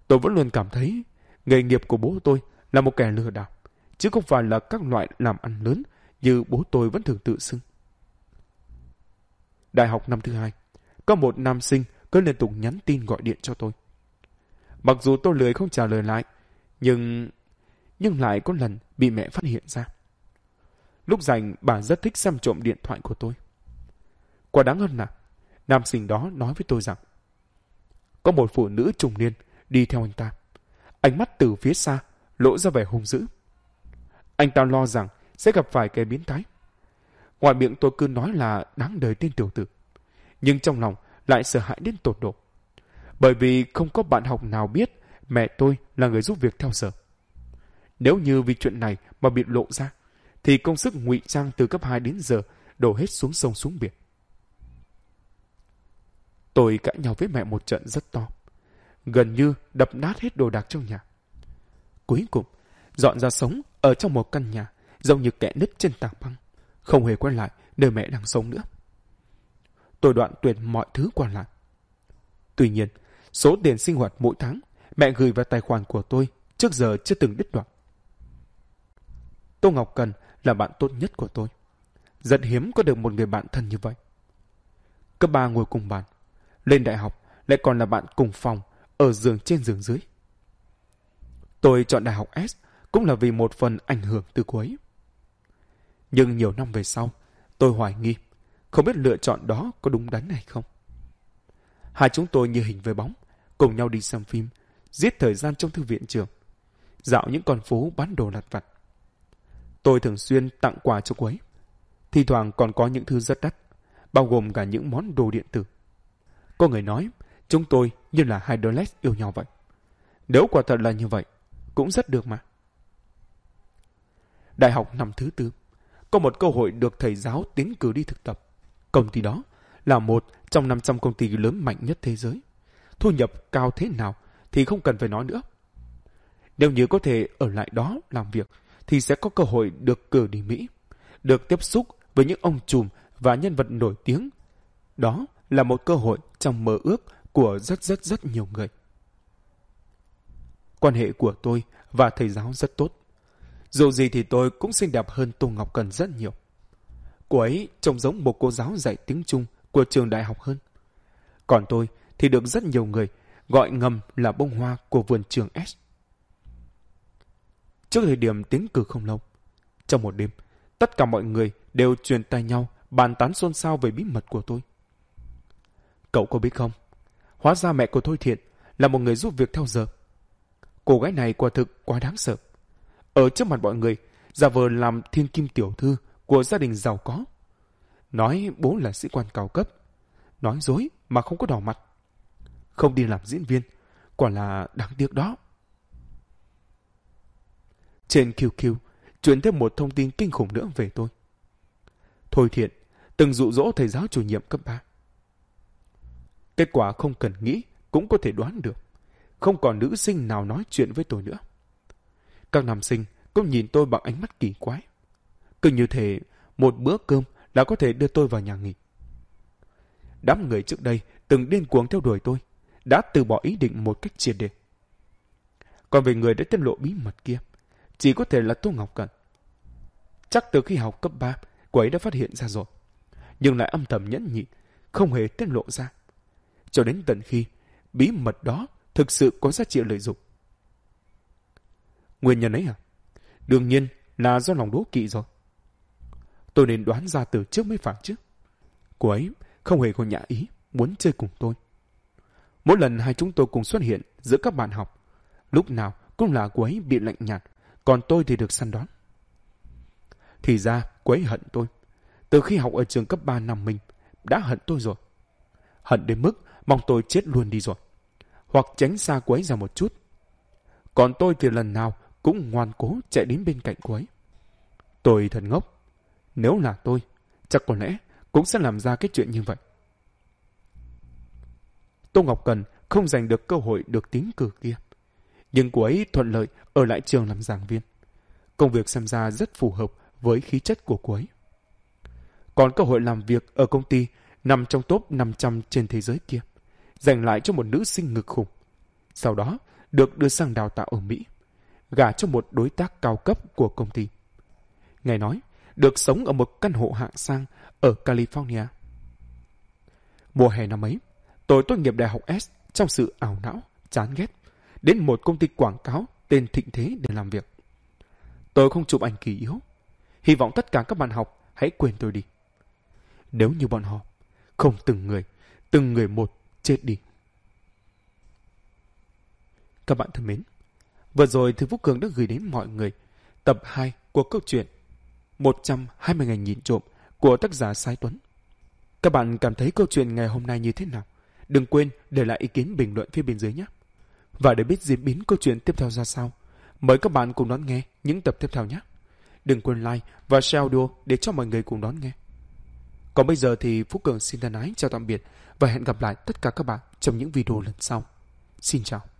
tôi vẫn luôn cảm thấy nghề nghiệp của bố tôi là một kẻ lừa đảo, chứ không phải là các loại làm ăn lớn như bố tôi vẫn thường tự xưng. Đại học năm thứ hai, có một nam sinh cứ liên tục nhắn tin gọi điện cho tôi. Mặc dù tôi lười không trả lời lại, nhưng... Nhưng lại có lần bị mẹ phát hiện ra. Lúc rảnh, bà rất thích xem trộm điện thoại của tôi. Quả đáng hơn là, nam sinh đó nói với tôi rằng, có một phụ nữ trùng niên đi theo anh ta. Ánh mắt từ phía xa, lộ ra vẻ hung dữ. Anh ta lo rằng sẽ gặp phải kẻ biến thái. Ngoài miệng tôi cứ nói là đáng đời tên tiểu tử. Nhưng trong lòng lại sợ hãi đến tột độ. Bởi vì không có bạn học nào biết mẹ tôi là người giúp việc theo sở. Nếu như vì chuyện này mà bị lộ ra, thì công sức ngụy trang từ cấp 2 đến giờ đổ hết xuống sông xuống biển. Tôi cãi nhau với mẹ một trận rất to. Gần như đập nát hết đồ đạc trong nhà. Cuối cùng, dọn ra sống ở trong một căn nhà giống như kẻ nứt trên tảng băng. Không hề quay lại nơi mẹ đang sống nữa. Tôi đoạn tuyệt mọi thứ qua lại. Tuy nhiên, số tiền sinh hoạt mỗi tháng mẹ gửi vào tài khoản của tôi trước giờ chưa từng đứt đoạn. Tô Ngọc Cần là bạn tốt nhất của tôi. Rất hiếm có được một người bạn thân như vậy. Cấp ba ngồi cùng bàn. Lên đại học lại còn là bạn cùng phòng ở giường trên giường dưới. Tôi chọn đại học S cũng là vì một phần ảnh hưởng từ cô ấy. Nhưng nhiều năm về sau, tôi hoài nghi, không biết lựa chọn đó có đúng đắn hay không. Hai chúng tôi như hình với bóng, cùng nhau đi xem phim, giết thời gian trong thư viện trường, dạo những con phố bán đồ lặt vặt. Tôi thường xuyên tặng quà cho cô ấy. Thì thoảng còn có những thứ rất đắt, bao gồm cả những món đồ điện tử. Có người nói, chúng tôi như là hai đứa lét yêu nhau vậy. Nếu quả thật là như vậy, cũng rất được mà. Đại học năm thứ tư, có một cơ hội được thầy giáo tiến cử đi thực tập. Công ty đó là một trong 500 công ty lớn mạnh nhất thế giới. Thu nhập cao thế nào thì không cần phải nói nữa. Nếu như có thể ở lại đó làm việc thì sẽ có cơ hội được cử đi Mỹ, được tiếp xúc với những ông trùm và nhân vật nổi tiếng. Đó là một cơ hội trong mơ ước của rất rất rất nhiều người. Quan hệ của tôi và thầy giáo rất tốt. Dù gì thì tôi cũng xinh đẹp hơn Tô Ngọc Cần rất nhiều. Cô ấy trông giống một cô giáo dạy tiếng Trung của trường đại học hơn. Còn tôi thì được rất nhiều người gọi ngầm là bông hoa của vườn trường S. Trước thời điểm tiến cử không lâu, trong một đêm, tất cả mọi người đều truyền tay nhau bàn tán xôn xao về bí mật của tôi. Cậu có biết không? Hóa ra mẹ của Thôi Thiện là một người giúp việc theo giờ. Cô gái này quả thực quá đáng sợ. Ở trước mặt mọi người, giả vờ làm thiên kim tiểu thư của gia đình giàu có. Nói bố là sĩ quan cao cấp. Nói dối mà không có đỏ mặt. Không đi làm diễn viên, quả là đáng tiếc đó. Trên QQ, truyền thêm một thông tin kinh khủng nữa về tôi. Thôi thiện, từng dụ dỗ thầy giáo chủ nhiệm cấp 3. Kết quả không cần nghĩ, cũng có thể đoán được. Không còn nữ sinh nào nói chuyện với tôi nữa. Các nam sinh cũng nhìn tôi bằng ánh mắt kỳ quái. Cứ như thể một bữa cơm đã có thể đưa tôi vào nhà nghỉ. Đám người trước đây từng điên cuồng theo đuổi tôi, đã từ bỏ ý định một cách triệt để. Còn về người đã tiết lộ bí mật kia, chỉ có thể là Tô Ngọc Cận. Chắc từ khi học cấp 3, cô ấy đã phát hiện ra rồi. Nhưng lại âm thầm nhẫn nhịn, không hề tiết lộ ra. Cho đến tận khi bí mật đó thực sự có giá trị lợi dụng. Nguyên nhân ấy à? Đương nhiên là do lòng đố kỵ rồi. Tôi nên đoán ra từ trước mới phải chứ. Cô ấy không hề có nhã ý, muốn chơi cùng tôi. Mỗi lần hai chúng tôi cùng xuất hiện giữa các bạn học, lúc nào cũng là cô ấy bị lạnh nhạt, còn tôi thì được săn đón. Thì ra, cô ấy hận tôi. Từ khi học ở trường cấp 3 năm mình, đã hận tôi rồi. Hận đến mức mong tôi chết luôn đi rồi. Hoặc tránh xa cô ấy ra một chút. Còn tôi thì lần nào cũng ngoan cố chạy đến bên cạnh cô ấy. Tôi thật ngốc. Nếu là tôi, chắc có lẽ cũng sẽ làm ra cái chuyện như vậy. Tô Ngọc Cần không giành được cơ hội được tiến cử kia. Nhưng cô ấy thuận lợi ở lại trường làm giảng viên. Công việc xem ra rất phù hợp với khí chất của cô ấy. Còn cơ hội làm việc ở công ty nằm trong top 500 trên thế giới kia, dành lại cho một nữ sinh ngực khủng. Sau đó, được đưa sang đào tạo ở Mỹ, gả cho một đối tác cao cấp của công ty. Nghe nói, được sống ở một căn hộ hạng sang ở California. Mùa hè năm ấy, tôi tốt nghiệp đại học S trong sự ảo não, chán ghét, đến một công ty quảng cáo tên Thịnh Thế để làm việc. Tôi không chụp ảnh kỳ yếu. Hy vọng tất cả các bạn học hãy quên tôi đi. Nếu như bọn họ không từng người, từng người một chết đi. Các bạn thân mến, vừa rồi Thư Phúc Cường đã gửi đến mọi người tập 2 của câu chuyện 120 ngày nhìn trộm của tác giả Sai Tuấn. Các bạn cảm thấy câu chuyện ngày hôm nay như thế nào? Đừng quên để lại ý kiến bình luận phía bên dưới nhé. Và để biết diễn biến câu chuyện tiếp theo ra sao, mời các bạn cùng đón nghe những tập tiếp theo nhé. Đừng quên like và share audio để cho mọi người cùng đón nghe. Còn bây giờ thì Phú Cường xin thân ái chào tạm biệt và hẹn gặp lại tất cả các bạn trong những video lần sau. Xin chào.